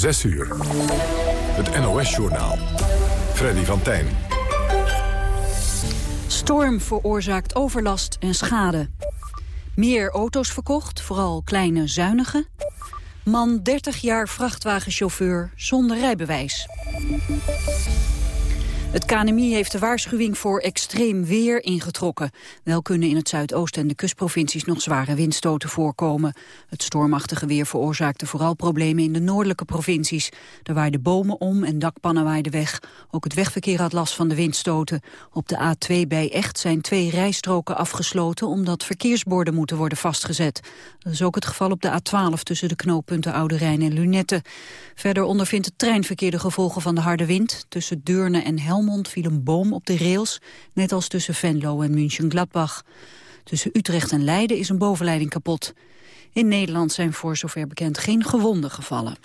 6 uur. Het NOS-journaal. Freddy van Tijn. Storm veroorzaakt overlast en schade. Meer auto's verkocht, vooral kleine zuinige. Man 30 jaar vrachtwagenchauffeur zonder rijbewijs. Het KNMI heeft de waarschuwing voor extreem weer ingetrokken. Wel kunnen in het zuidoosten en de kustprovincies nog zware windstoten voorkomen. Het stormachtige weer veroorzaakte vooral problemen in de noordelijke provincies. Er waaiden bomen om en dakpannen waaiden weg. Ook het wegverkeer had last van de windstoten. Op de A2 bij Echt zijn twee rijstroken afgesloten... omdat verkeersborden moeten worden vastgezet. Dat is ook het geval op de A12 tussen de knooppunten Oude Rijn en Lunette. Verder ondervindt het treinverkeer de gevolgen van de harde wind. Tussen Deurne en Helmond viel een boom op de rails, net als tussen Venlo en München-Gladbach. Tussen Utrecht en Leiden is een bovenleiding kapot. In Nederland zijn voor zover bekend geen gewonden gevallen.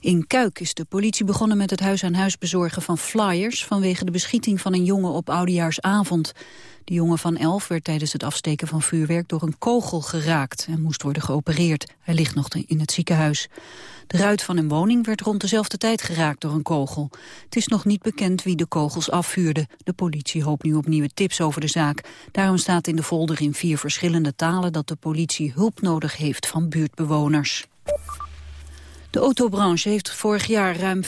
In Kuik is de politie begonnen met het huis-aan-huis bezorgen van flyers... vanwege de beschieting van een jongen op Oudejaarsavond. De jongen van elf werd tijdens het afsteken van vuurwerk door een kogel geraakt... en moest worden geopereerd. Hij ligt nog in het ziekenhuis. De ruit van een woning werd rond dezelfde tijd geraakt door een kogel. Het is nog niet bekend wie de kogels afvuurde. De politie hoopt nu op nieuwe tips over de zaak. Daarom staat in de folder in vier verschillende talen... dat de politie hulp nodig heeft van buurtbewoners. De autobranche heeft vorig jaar ruim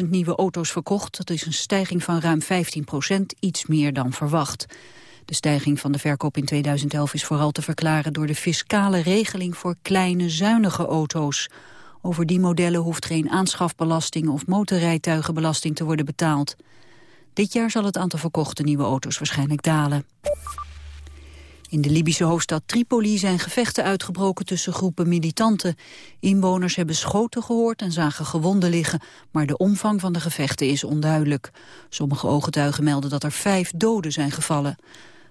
550.000 nieuwe auto's verkocht. Dat is een stijging van ruim 15 procent, iets meer dan verwacht. De stijging van de verkoop in 2011 is vooral te verklaren door de fiscale regeling voor kleine zuinige auto's. Over die modellen hoeft geen aanschafbelasting of motorrijtuigenbelasting te worden betaald. Dit jaar zal het aantal verkochte nieuwe auto's waarschijnlijk dalen. In de Libische hoofdstad Tripoli zijn gevechten uitgebroken tussen groepen militanten. Inwoners hebben schoten gehoord en zagen gewonden liggen, maar de omvang van de gevechten is onduidelijk. Sommige ooggetuigen melden dat er vijf doden zijn gevallen.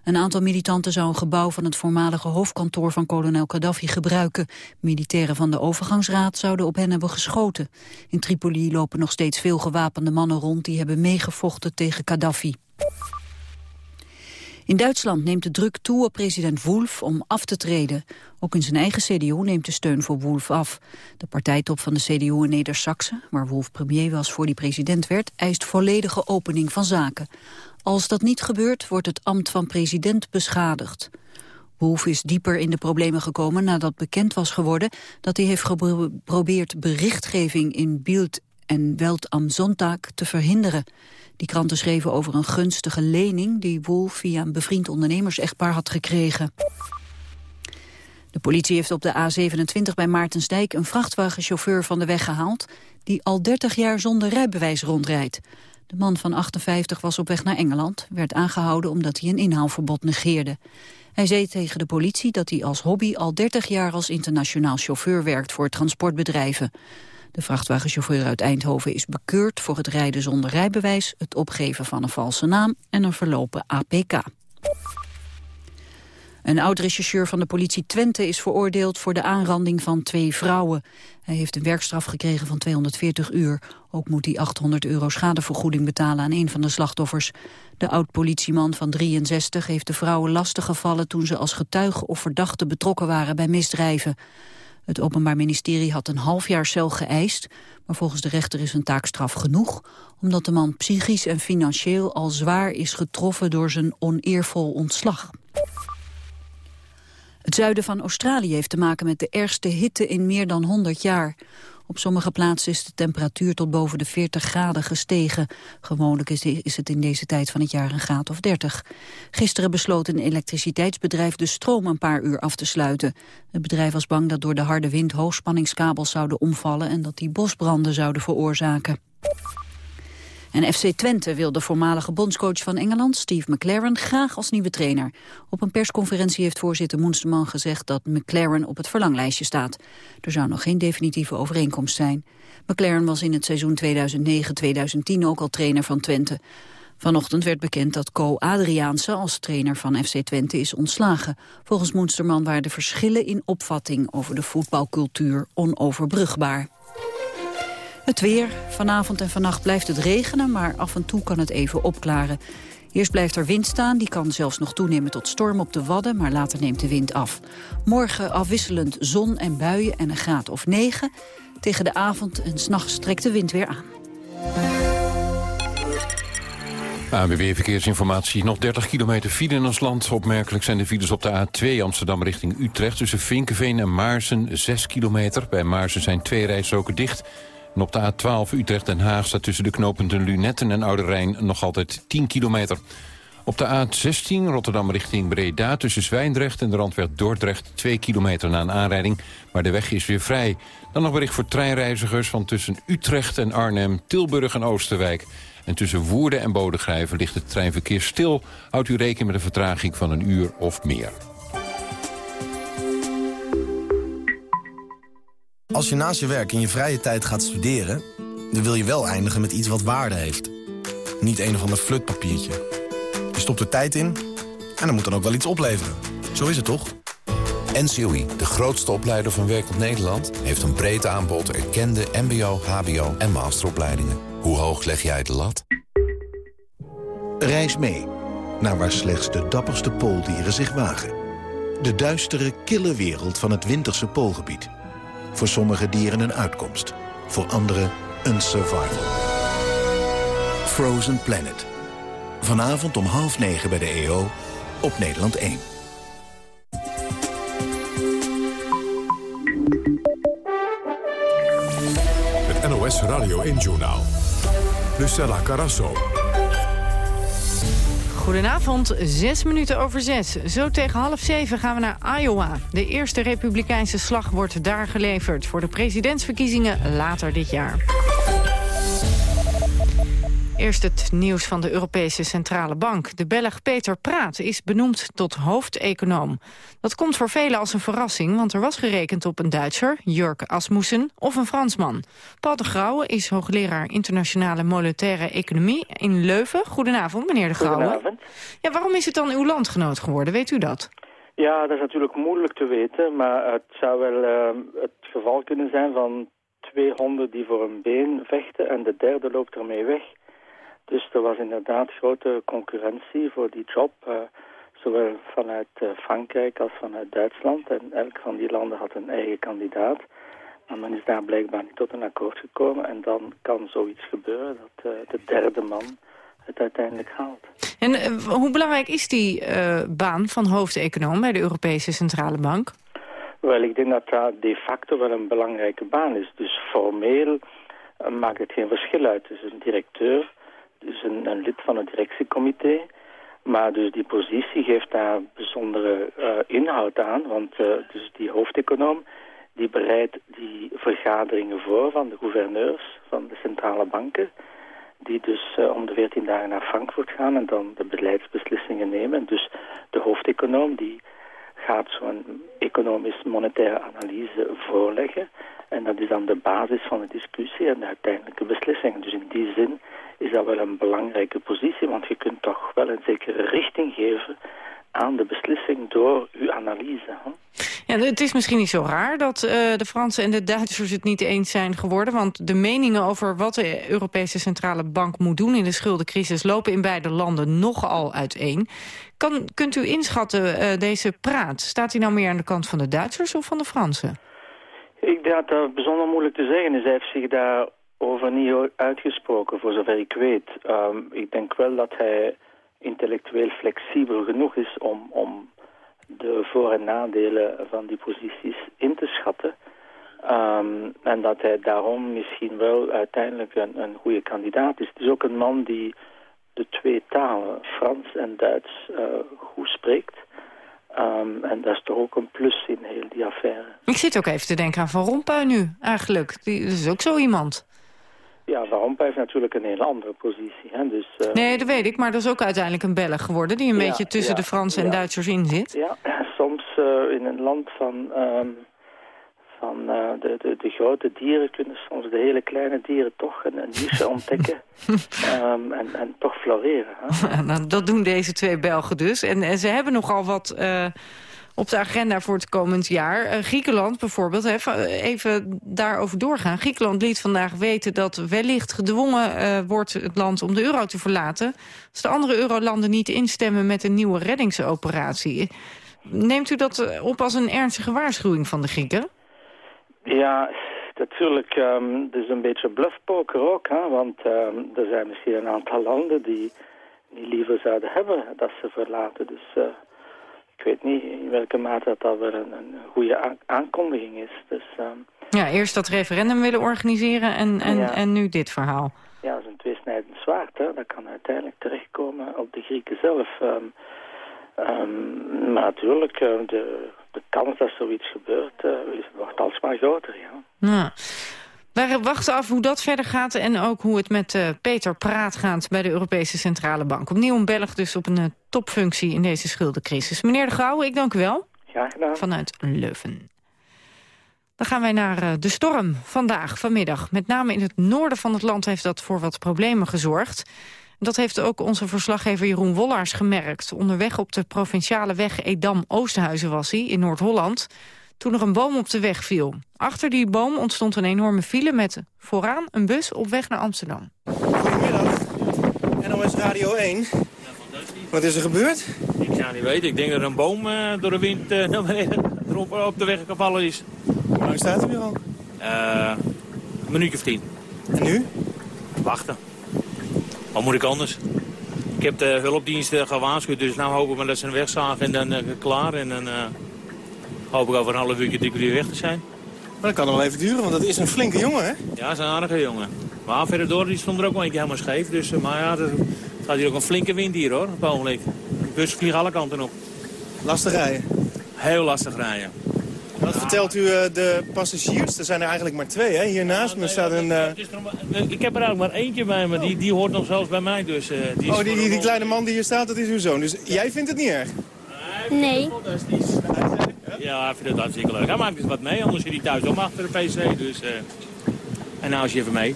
Een aantal militanten zou een gebouw van het voormalige hoofdkantoor van kolonel Gaddafi gebruiken. Militairen van de overgangsraad zouden op hen hebben geschoten. In Tripoli lopen nog steeds veel gewapende mannen rond die hebben meegevochten tegen Gaddafi. In Duitsland neemt de druk toe op president Wolf om af te treden. Ook in zijn eigen CDU neemt de steun voor Wolf af. De partijtop van de CDU in Neder-Saxe, waar Wolf premier was voor die president werd, eist volledige opening van zaken. Als dat niet gebeurt, wordt het ambt van president beschadigd. Wolf is dieper in de problemen gekomen nadat bekend was geworden dat hij heeft geprobeerd berichtgeving in Bild en Welt am Sonntag te verhinderen. Die kranten schreven over een gunstige lening die Wolf via een bevriend ondernemers-echtpaar had gekregen. De politie heeft op de A27 bij Maartensdijk een vrachtwagenchauffeur van de weg gehaald... die al 30 jaar zonder rijbewijs rondrijdt. De man van 58 was op weg naar Engeland, werd aangehouden omdat hij een inhaalverbod negeerde. Hij zei tegen de politie dat hij als hobby al 30 jaar als internationaal chauffeur werkt voor transportbedrijven. De vrachtwagenchauffeur uit Eindhoven is bekeurd voor het rijden zonder rijbewijs, het opgeven van een valse naam en een verlopen APK. Een oud-rechercheur van de politie Twente is veroordeeld voor de aanranding van twee vrouwen. Hij heeft een werkstraf gekregen van 240 uur. Ook moet hij 800 euro schadevergoeding betalen aan een van de slachtoffers. De oud-politieman van 63 heeft de vrouwen lastiggevallen toen ze als getuige of verdachte betrokken waren bij misdrijven. Het Openbaar Ministerie had een half jaar cel geëist, maar volgens de rechter is een taakstraf genoeg, omdat de man psychisch en financieel al zwaar is getroffen door zijn oneervol ontslag. Het zuiden van Australië heeft te maken met de ergste hitte in meer dan 100 jaar. Op sommige plaatsen is de temperatuur tot boven de 40 graden gestegen. Gewoonlijk is het in deze tijd van het jaar een graad of 30. Gisteren besloot een elektriciteitsbedrijf de stroom een paar uur af te sluiten. Het bedrijf was bang dat door de harde wind hoogspanningskabels zouden omvallen... en dat die bosbranden zouden veroorzaken. En FC Twente wil de voormalige bondscoach van Engeland, Steve McLaren, graag als nieuwe trainer. Op een persconferentie heeft voorzitter Moensterman gezegd dat McLaren op het verlanglijstje staat. Er zou nog geen definitieve overeenkomst zijn. McLaren was in het seizoen 2009-2010 ook al trainer van Twente. Vanochtend werd bekend dat Co Adriaanse als trainer van FC Twente is ontslagen. Volgens Moensterman waren de verschillen in opvatting over de voetbalcultuur onoverbrugbaar. Het weer. Vanavond en vannacht blijft het regenen, maar af en toe kan het even opklaren. Eerst blijft er wind staan, die kan zelfs nog toenemen tot storm op de Wadden, maar later neemt de wind af. Morgen afwisselend zon en buien en een graad of 9. Tegen de avond en s'nachts trekt de wind weer aan. ANWB Verkeersinformatie. Nog 30 kilometer file in ons land. Opmerkelijk zijn de files op de A2 Amsterdam richting Utrecht... tussen Vinkenveen en Maarsen 6 kilometer. Bij Maarsen zijn twee rijstroken dicht. En op de A12 Utrecht-Den Haag staat tussen de knooppunten Lunetten en Oude Rijn... nog altijd 10 kilometer. Op de A16 Rotterdam richting Breda tussen Zwijndrecht en de randweg Dordrecht 2 kilometer na een aanrijding, maar de weg is weer vrij. Dan nog bericht voor treinreizigers van tussen Utrecht en Arnhem, Tilburg en Oosterwijk. En tussen Woerden en Bodegrijven ligt het treinverkeer stil. Houdt u rekening met een vertraging van een uur of meer. Als je naast je werk in je vrije tijd gaat studeren... dan wil je wel eindigen met iets wat waarde heeft. Niet een of ander flutpapiertje. Je stopt er tijd in en dan moet dan ook wel iets opleveren. Zo is het toch? NCOI, de grootste opleider van werkend Nederland... heeft een breed aanbod erkende mbo, hbo en masteropleidingen. Hoe hoog leg jij de lat? Reis mee naar waar slechts de dapperste pooldieren zich wagen. De duistere, kille wereld van het winterse poolgebied. Voor sommige dieren een uitkomst, voor anderen een survival. Frozen Planet. Vanavond om half negen bij de EO op Nederland 1. Het NOS Radio 1-journaal. Lucella Carasso. Goedenavond, zes minuten over zes. Zo tegen half zeven gaan we naar Iowa. De eerste republikeinse slag wordt daar geleverd... voor de presidentsverkiezingen later dit jaar. Eerst het nieuws van de Europese Centrale Bank. De Belg Peter Praat is benoemd tot hoofdeconoom. Dat komt voor velen als een verrassing, want er was gerekend op een Duitser, Jurk Asmussen, of een Fransman. Paul de Grauwe is hoogleraar internationale monetaire economie in Leuven. Goedenavond, meneer de Grauwe. Goedenavond. Ja, waarom is het dan uw landgenoot geworden, weet u dat? Ja, dat is natuurlijk moeilijk te weten, maar het zou wel uh, het geval kunnen zijn van twee honden die voor een been vechten en de derde loopt ermee weg. Dus er was inderdaad grote concurrentie voor die job, uh, zowel vanuit uh, Frankrijk als vanuit Duitsland. En elk van die landen had een eigen kandidaat. Maar men is daar blijkbaar niet tot een akkoord gekomen. En dan kan zoiets gebeuren dat uh, de derde man het uiteindelijk haalt. En hoe belangrijk is die baan van hoofdeconoom bij de Europese Centrale Bank? Wel, ik denk dat dat de facto wel een belangrijke baan is. Dus formeel maakt het geen verschil uit tussen een directeur dus een, lid van het directiecomité. Maar dus die positie geeft daar bijzondere uh, inhoud aan. Want uh, dus die hoofdeconoom die bereidt die vergaderingen voor van de gouverneurs van de centrale banken. Die dus uh, om de 14 dagen naar Frankfurt gaan en dan de beleidsbeslissingen nemen. Dus de hoofdeconoom die gaat zo'n economisch-monetaire analyse voorleggen. En dat is dan de basis van de discussie en de uiteindelijke beslissingen. Dus in die zin is dat wel een belangrijke positie, want je kunt toch wel een zekere richting geven aan de beslissing door uw analyse. Hè? Ja, het is misschien niet zo raar dat uh, de Fransen en de Duitsers het niet eens zijn geworden. Want de meningen over wat de Europese Centrale Bank moet doen in de schuldencrisis lopen in beide landen nogal uiteen. Kan, kunt u inschatten, uh, deze praat, staat hij nou meer aan de kant van de Duitsers of van de Fransen? Ik denk dat dat bijzonder moeilijk te zeggen is. Hij heeft zich daar over niet uitgesproken, voor zover ik weet. Um, ik denk wel dat hij intellectueel flexibel genoeg is om, om de voor- en nadelen van die posities in te schatten. Um, en dat hij daarom misschien wel uiteindelijk een, een goede kandidaat is. Het is ook een man die de twee talen, Frans en Duits, uh, goed spreekt. Um, en dat is toch ook een plus in heel die affaire. Ik zit ook even te denken aan Van Rompuy nu, eigenlijk. Die is ook zo iemand. Ja, Van Rompuy heeft natuurlijk een hele andere positie. Hè? Dus, uh... Nee, dat weet ik, maar dat is ook uiteindelijk een Belg geworden... die een ja, beetje tussen ja, de Fransen en Duitsers in zit. Ja, soms uh, in een land van, um, van uh, de, de, de, grote dieren... kunnen soms de hele kleine dieren toch een, een niche ontdekken... um, en, en toch floreren. Hè? nou, dat doen deze twee Belgen dus. En, en ze hebben nogal wat op de agenda voor het komend jaar. Uh, Griekenland bijvoorbeeld, hè, even daarover doorgaan. Griekenland liet vandaag weten dat wellicht gedwongen uh, wordt het land om de euro te verlaten... als de andere eurolanden niet instemmen met een nieuwe reddingsoperatie. Neemt u dat op als een ernstige waarschuwing van de Grieken? Ja, natuurlijk, um, het is een beetje bluffpoker ook, hè, want um, er zijn misschien een aantal landen die niet liever zouden hebben dat ze verlaten. Dus ik weet niet in welke mate dat dat wel een, een goede aankondiging is. Dus, um, ja, eerst dat referendum willen organiseren en, en, ja. en nu dit verhaal. Ja, dat is een tweesnijdend zwaard. Hè. Dat kan uiteindelijk terechtkomen op de Grieken zelf. Um, um, maar natuurlijk, de, de kans dat zoiets gebeurt, uh, wordt alsmaar groter. Ja. ja. Wij wachten af hoe dat verder gaat en ook hoe het met uh, Peter Praat gaat bij de Europese Centrale Bank. Opnieuw een Belg dus op een uh, topfunctie in deze schuldencrisis. Meneer De Gouwe, ik dank u wel. Graag gedaan. Vanuit Leuven. Dan gaan wij naar uh, de storm vandaag, vanmiddag. Met name in het noorden van het land heeft dat voor wat problemen gezorgd. Dat heeft ook onze verslaggever Jeroen Wollaars gemerkt. Onderweg op de provinciale weg Edam-Oosthuizen was hij, in Noord-Holland toen er een boom op de weg viel. Achter die boom ontstond een enorme file met vooraan een bus op weg naar Amsterdam. Goedemiddag, NOS Radio 1. Wat is er gebeurd? Ik zou niet weten. Ik denk dat er een boom uh, door de wind uh, erop op de weg gevallen is. Hoe lang staat u nu al? Uh, een minuutje of tien. En nu? Wachten. Wat moet ik anders? Ik heb de hulpdiensten gewaarschuwd, dus nou hopen we dat ze een wegzagen en dan klaar. En dan hoop ik over een half uurtje, drie uur weg te zijn. Maar dat kan nog wel even duren, want dat is een flinke jongen, hè? Ja, dat is een aardige jongen. Maar verder door die stond er ook wel een keer helemaal scheef. Dus, maar ja, er gaat hier ook een flinke wind hier, hoor, op het ogenblik. De bus vliegt alle kanten op. Lastig rijden? Heel lastig rijden. Wat ja. vertelt u uh, de passagiers? Er zijn er eigenlijk maar twee, hè? Hier naast ja, nee, me staat een... Uh... Ik heb er eigenlijk maar eentje bij me. Die, die hoort nog zelfs bij mij, dus... Uh, die oh, die, die, die, kleine man die hier staat, dat is uw zoon. Dus jij vindt het niet erg? Nee. Ja, hij vindt het hartstikke leuk. Hij maakt dus wat mee, anders zit hij thuis om achter de pc. Dus, uh... En nou is hij even mee.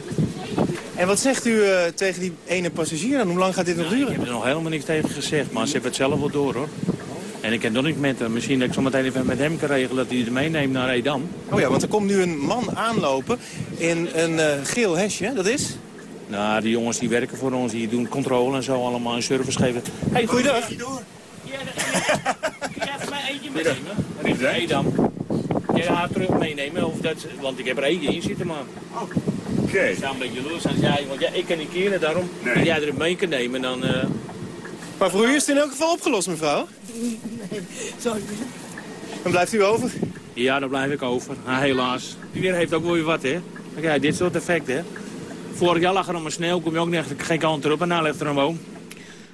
En wat zegt u uh, tegen die ene passagier dan? Hoe lang gaat dit nog duren? Ik heb er nog helemaal niks tegen gezegd, maar ze hebben het zelf wel door hoor. En ik ken nog niet met hem. Misschien dat ik zo meteen even met hem kan regelen dat hij er meeneemt naar Edam. Oh ja, want er komt nu een man aanlopen in een uh, geel hesje. Dat is? Nou, die jongens die werken voor ons, die doen controle en zo allemaal en service geven. Hey, goeiedag. Ja, kun jij even mij eentje meenemen? Richting Edam. Kun je haar terug meenemen? Of dat, want ik heb er eentje in zitten, maar... Oké. Okay. Ik sta een beetje los als jij, want ja, ik kan niet keren, daarom. Nee. Als jij er mee kan nemen, dan... Uh... Maar voor u is het in elk geval opgelost, mevrouw? Nee, sorry. Dan blijft u over? Ja, dan blijf ik over. Ah, helaas. Die weer heeft ook wel weer wat, hè. Kijk, dit soort effecten, hè. Vorig jaar lag er om een sneeuw, kom je ook niet, geen kant erop en nu ligt er een boom.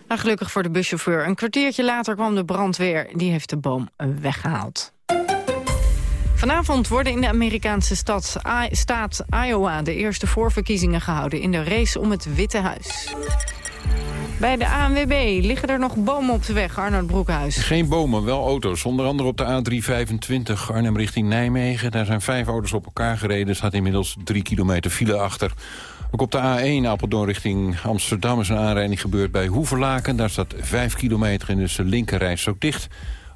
Maar gelukkig voor de buschauffeur. Een kwartiertje later kwam de brandweer. Die heeft de boom weggehaald. Vanavond worden in de Amerikaanse stad, staat Iowa de eerste voorverkiezingen gehouden in de race om het Witte Huis. Bij de ANWB liggen er nog bomen op de weg, Arnold Broekhuis. Geen bomen, wel auto's. Onder andere op de A325 Arnhem richting Nijmegen. Daar zijn vijf auto's op elkaar gereden. Er staat inmiddels drie kilometer file achter. Ook op de A1 Apeldoorn richting Amsterdam is een aanrijding gebeurd bij Hoeverlaken. Daar staat 5 kilometer en is de linkerreis ook dicht.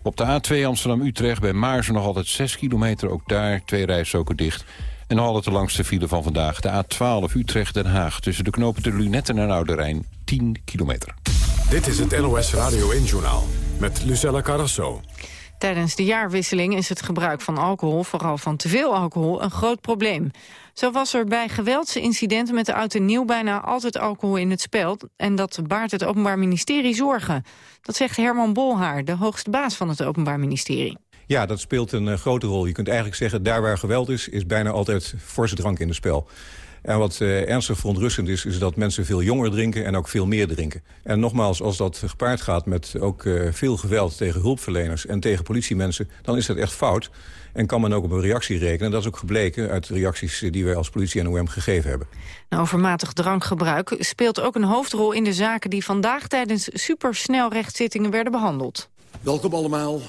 Op de A2 Amsterdam-Utrecht bij Maarsen nog altijd 6 kilometer. Ook daar twee rijstroken dicht. En nog altijd de langste file van vandaag. De A12 Utrecht-Den Haag. Tussen de knopen de Lunetten en Oude Rijn 10 kilometer. Dit is het NOS Radio 1-journaal met Lucella Carrasso. Tijdens de jaarwisseling is het gebruik van alcohol, vooral van te veel alcohol, een groot probleem. Zo was er bij geweldsincidenten met de oud en nieuw bijna altijd alcohol in het spel. En dat baart het Openbaar Ministerie zorgen. Dat zegt Herman Bolhaar, de hoogste baas van het Openbaar Ministerie. Ja, dat speelt een uh, grote rol. Je kunt eigenlijk zeggen, daar waar geweld is, is bijna altijd forse drank in het spel. En wat uh, ernstig verontrustend is, is dat mensen veel jonger drinken en ook veel meer drinken. En nogmaals, als dat gepaard gaat met ook uh, veel geweld tegen hulpverleners en tegen politiemensen, dan is dat echt fout. En kan men ook op een reactie rekenen. Dat is ook gebleken uit de reacties die wij als politie en OM gegeven hebben. Nou, overmatig drankgebruik speelt ook een hoofdrol in de zaken... die vandaag tijdens supersnelrechtzittingen werden behandeld. Welkom allemaal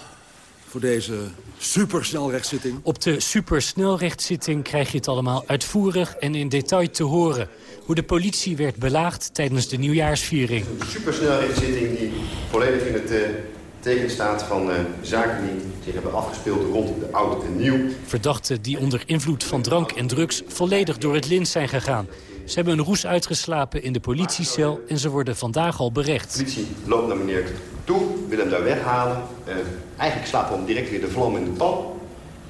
voor deze supersnelrechtszitting. Op de supersnelrechtszitting krijg je het allemaal uitvoerig en in detail te horen. Hoe de politie werd belaagd tijdens de nieuwjaarsviering. Een supersnelrechtszitting die volledig in het uh, teken staat van uh, zaken die zich hebben afgespeeld rond de oud en nieuw. Verdachten die onder invloed van drank en drugs volledig door het lint zijn gegaan. Ze hebben een roes uitgeslapen in de politiecel en ze worden vandaag al berecht. De politie loopt naar meneer toe, wil hem daar weghalen. Uh, eigenlijk slaapt hem direct weer de vlam in de pan.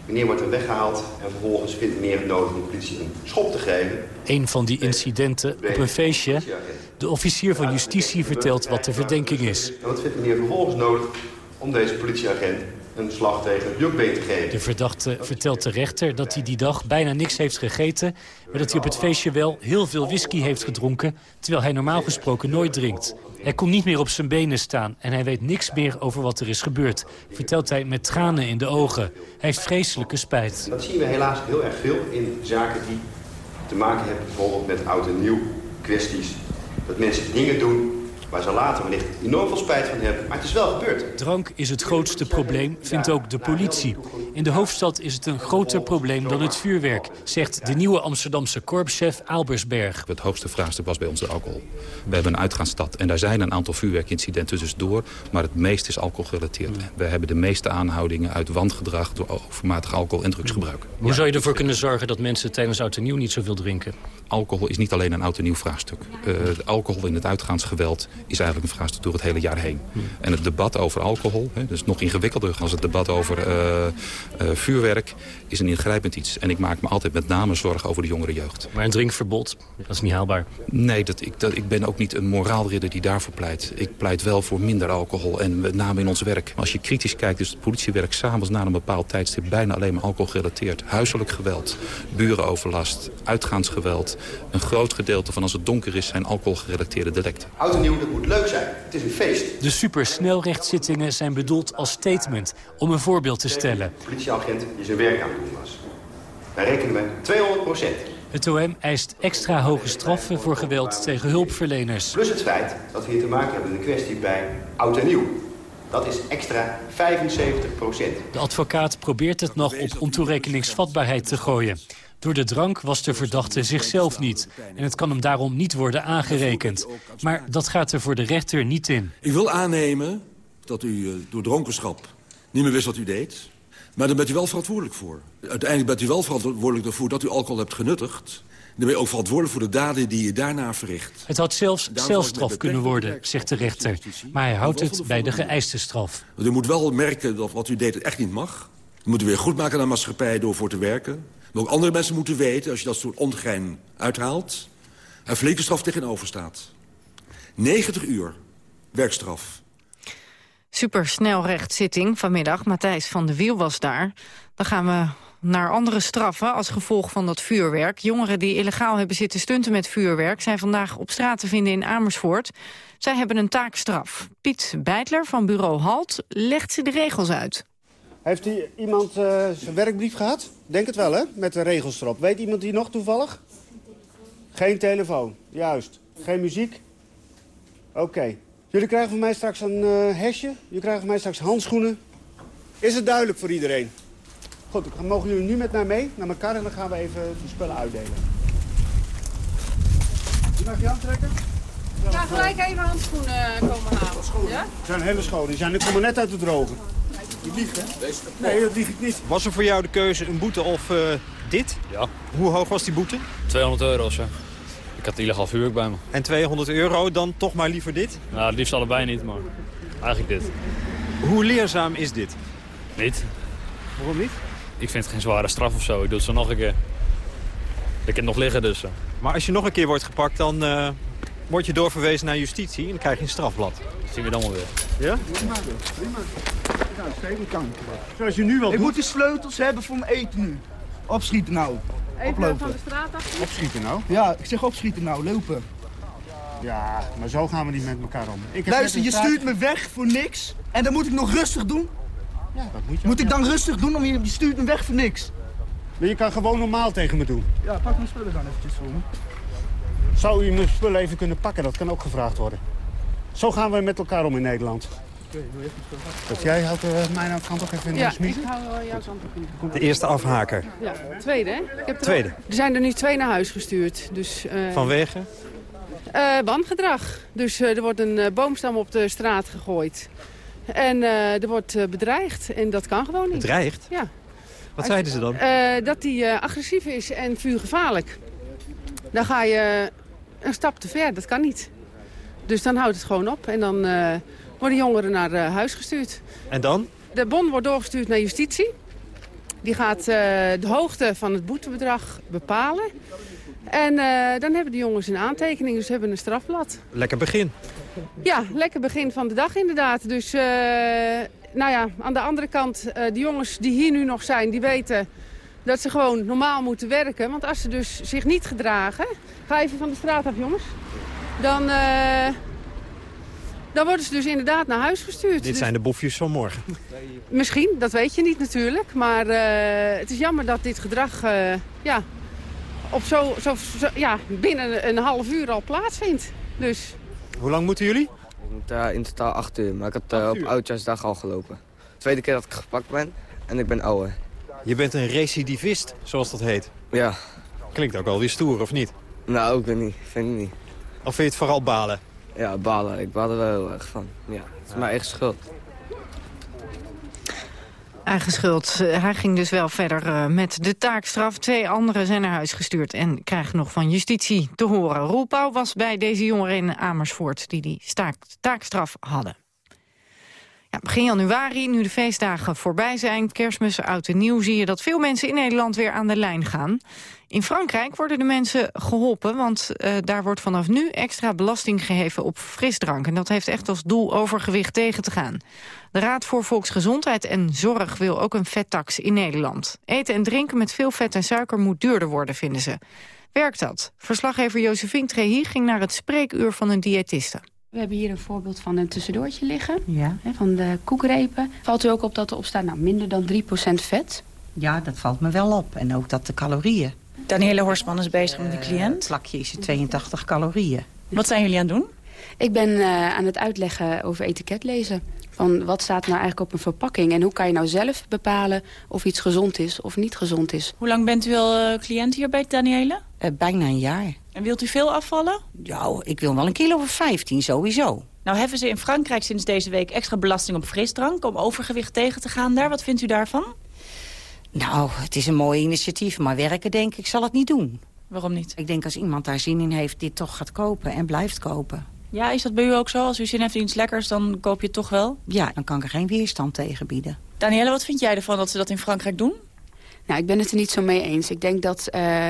Meneer wordt er weggehaald en vervolgens vindt meneer het nodig om de politie een schop te geven. Een van die incidenten op een feestje. De officier van justitie vertelt wat de verdenking is. En wat vindt meneer vervolgens nodig om deze politieagent een slag tegen het jukbeen te geven. De verdachte vertelt de rechter dat hij die dag bijna niks heeft gegeten... maar dat hij op het feestje wel heel veel whisky heeft gedronken... terwijl hij normaal gesproken nooit drinkt. Hij kon niet meer op zijn benen staan en hij weet niks meer over wat er is gebeurd. Vertelt hij met tranen in de ogen. Hij heeft vreselijke spijt. Dat zien we helaas heel erg veel in zaken die te maken hebben bijvoorbeeld met oud en nieuw kwesties. Dat mensen dingen doen waar ze later wellicht enorm veel spijt van hebben. Maar het is wel gebeurd. Drank is het grootste probleem, vindt ook de politie. In de hoofdstad is het een groter probleem dan het vuurwerk... zegt de nieuwe Amsterdamse korpschef Albersberg. Het hoogste vraagstuk was bij ons de alcohol. We hebben een uitgaansstad en daar zijn een aantal vuurwerkincidenten dus door... maar het meest is alcoholgerelateerd. We hebben de meeste aanhoudingen uit wangedrag... door overmatig alcohol- en drugsgebruik. Hoe zou je ervoor kunnen zorgen dat mensen tijdens oud en nieuw niet zoveel drinken? Alcohol is niet alleen een oud en nieuw vraagstuk. Uh, alcohol in het uitgaansgeweld is eigenlijk een vraagstuk door het hele jaar heen. En het debat over alcohol, hè, dus nog ingewikkelder als het debat over uh, uh, vuurwerk, is een ingrijpend iets. En ik maak me altijd met name zorgen over de jongere jeugd. Maar een drinkverbod, dat is niet haalbaar. Nee, dat, ik, dat, ik ben ook niet een moraalridder die daarvoor pleit. Ik pleit wel voor minder alcohol en met name in ons werk. Als je kritisch kijkt, is het politiewerk s'avonds na een bepaald tijdstip bijna alleen maar alcohol gerelateerd. Huiselijk geweld, burenoverlast, uitgaansgeweld. Een groot gedeelte van als het donker is zijn alcoholgerelateerde delicten. Oud en nieuw, moet leuk zijn. Het is een feest. De supersnelrechtszittingen zijn bedoeld als statement om een voorbeeld te stellen. De politieagent die zijn werk aan het doen was. Daar rekenen we 200 procent. Het OM eist extra hoge straffen voor geweld tegen hulpverleners. Plus het feit dat we hier te maken hebben met een kwestie bij oud en nieuw. Dat is extra 75 procent. De advocaat probeert het nog op ontoerekeningsvatbaarheid te gooien. Door de drank was de verdachte zichzelf niet. En het kan hem daarom niet worden aangerekend. Maar dat gaat er voor de rechter niet in. Ik wil aannemen dat u uh, door dronkenschap niet meer wist wat u deed. Maar daar bent u wel verantwoordelijk voor. Uiteindelijk bent u wel verantwoordelijk ervoor dat u alcohol hebt genuttigd. Dan ben je ook verantwoordelijk voor de daden die je daarna verricht. Het had zelfs celstraf kunnen worden, zegt de rechter. Maar hij houdt het bij de geëiste straf. U moet wel merken dat wat u deed het echt niet mag. U moet u weer goed maken aan de maatschappij door voor te werken. Ook andere mensen moeten weten, als je dat soort ongein uithaalt... er flinke straf tegenover staat. 90 uur werkstraf. Supersnelrechtszitting vanmiddag. Matthijs van de Wiel was daar. Dan gaan we naar andere straffen als gevolg van dat vuurwerk. Jongeren die illegaal hebben zitten stunten met vuurwerk... zijn vandaag op straat te vinden in Amersfoort. Zij hebben een taakstraf. Piet Beitler van bureau Halt legt ze de regels uit. Heeft iemand uh, zijn werkbrief gehad? Denk het wel, hè? Met de regels erop. Weet iemand die nog toevallig? Geen telefoon, juist. Geen muziek? Oké. Okay. Jullie krijgen van mij straks een uh, hesje. Jullie krijgen van mij straks handschoenen. Is het duidelijk voor iedereen? Goed, dan mogen jullie nu met mij mee naar elkaar en dan gaan we even de spullen uitdelen. Die mag je aantrekken? Ja, gelijk even handschoenen komen halen. Ja? Ze zijn hele schoon. Die zijn, komen net uit de drogen. Je liegt, hè? Nee, dat lieg ik niet. Was er voor jou de keuze een boete of uh, dit? Ja. Hoe hoog was die boete? 200 euro of zo. Ik had illegaal vuurwerk bij me. En 200 euro, dan toch maar liever dit? Nou, het liefst allebei niet, maar eigenlijk dit. Hoe leerzaam is dit? Niet. Waarom niet? Ik vind het geen zware straf of zo. Ik doe het zo nog een keer. Ik heb nog liggen dus. Maar als je nog een keer wordt gepakt, dan uh, word je doorverwezen naar justitie en dan krijg je een strafblad. Dat zien we dan wel weer. Ja? Prima, prima. Nou. Zoals je nu wel Ik doet. moet de sleutels hebben voor mijn eten nu. Opschieten nou. Even Oplopen. van de straat af. Opschieten nou? Ja, ik zeg opschieten nou, lopen. Ja, maar zo gaan we niet met elkaar om. Ik heb Luister, je stuurt me weg voor niks. En dan moet ik nog rustig doen. Ja, dat moet je Moet ik ja. dan rustig doen? Om je, je stuurt me weg voor niks. Maar je kan gewoon normaal tegen me doen. Ja, pak mijn spullen dan eventjes voor me. Zou u mijn spullen even kunnen pakken? Dat kan ook gevraagd worden. Zo gaan we met elkaar om in Nederland. Dat jij houdt uh, mijn kant ook even in Ja, de smiet. ik hou wel jouw kant op in. De eerste afhaker. Ja, tweede hè? Ik heb er Tweede. al- er zijn er nu twee naar huis gestuurd. Dus, eh Vanwege? eh, wangedrag. Dus eh, er wordt een eh, boomstam op de straat gegooid. En eh, er wordt eh, bedreigd en dat kan gewoon niet. Bedreigd? Ja. Wat zeiden ze dan? Eh, dat hij agressief is en vuurgevaarlijk. Dan ga je een stap te ver, dat kan niet. Dus dan houdt het gewoon op en dan worden jongeren naar huis gestuurd. En dan? De bon wordt doorgestuurd naar justitie. Die gaat de hoogte van het boetebedrag bepalen. En dan hebben de jongens een aantekening, dus hebben een strafblad. Lekker begin. Ja, lekker begin van de dag inderdaad. Dus, nou ja, aan de andere kant, de jongens die hier nu nog zijn, die weten dat ze gewoon normaal moeten werken. Want als ze dus zich niet gedragen, ga even van de straat af jongens, dan, uh, dan worden ze dus inderdaad naar huis gestuurd. Dit dus... zijn de boefjes van morgen. Misschien, dat weet je niet natuurlijk. Maar het is jammer dat dit gedrag ja, op zo, zo, zo, ja, binnen een half uur al plaatsvindt. Dus hoe lang moeten jullie? Ik moet uh, in totaal acht uur, maar ik had uh, op oudjaarsdag al gelopen. Tweede keer dat ik gepakt ben en ik ben ouder. Je bent een recidivist, zoals dat heet. Ja. Klinkt ook wel weer stoer, of niet? Nou, ook weer niet. Vind ik niet. Of vind je het vooral balen? Ja, balen. Ik baal er wel heel erg van. Ja, het is mijn eigen schuld. Eigen schuld. Hij ging dus wel verder uh, met de taakstraf. Twee anderen zijn naar huis gestuurd en krijgen nog van justitie te horen. Roel Pauw was bij deze jongeren in Amersfoort die die taakstraf hadden. Begin januari, nu de feestdagen voorbij zijn, kerstmis, oud en nieuw... zie je dat veel mensen in Nederland weer aan de lijn gaan. In Frankrijk worden de mensen geholpen, want uh, daar wordt vanaf nu extra belasting geheven op frisdrank. En dat heeft echt als doel overgewicht tegen te gaan. De Raad voor Volksgezondheid en Zorg wil ook een vettax in Nederland. Eten en drinken met veel vet en suiker moet duurder worden, vinden ze. Werkt dat? Verslaggever Josephine Trehi ging naar het spreekuur van een diëtiste. We hebben hier een voorbeeld van een tussendoortje liggen. Ja. Hè, van de koekrepen. Valt u ook op dat er op staat nou, minder dan 3% vet? Ja, dat valt me wel op. En ook dat de calorieën. Danielle Horstman is bezig met een cliënt. Het plakje is 82 calorieën. Wat zijn jullie aan het doen? Ik ben uh, aan het uitleggen over etiket lezen. Van wat staat nou eigenlijk op een verpakking? En hoe kan je nou zelf bepalen of iets gezond is of niet gezond is? Hoe lang bent u al uh, cliënt hier bij Danielle? Uh, bijna een jaar. En wilt u veel afvallen? Ja, ik wil wel een kilo of 15 sowieso. Nou heffen ze in Frankrijk sinds deze week extra belasting op frisdrank... om overgewicht tegen te gaan daar. Wat vindt u daarvan? Nou, het is een mooi initiatief, maar werken denk ik zal het niet doen. Waarom niet? Ik denk als iemand daar zin in heeft, dit toch gaat kopen en blijft kopen. Ja, is dat bij u ook zo? Als u zin heeft in iets lekkers, dan koop je het toch wel? Ja, dan kan ik er geen weerstand tegen bieden. Danielle, wat vind jij ervan dat ze dat in Frankrijk doen? Nou, ik ben het er niet zo mee eens. Ik denk dat uh,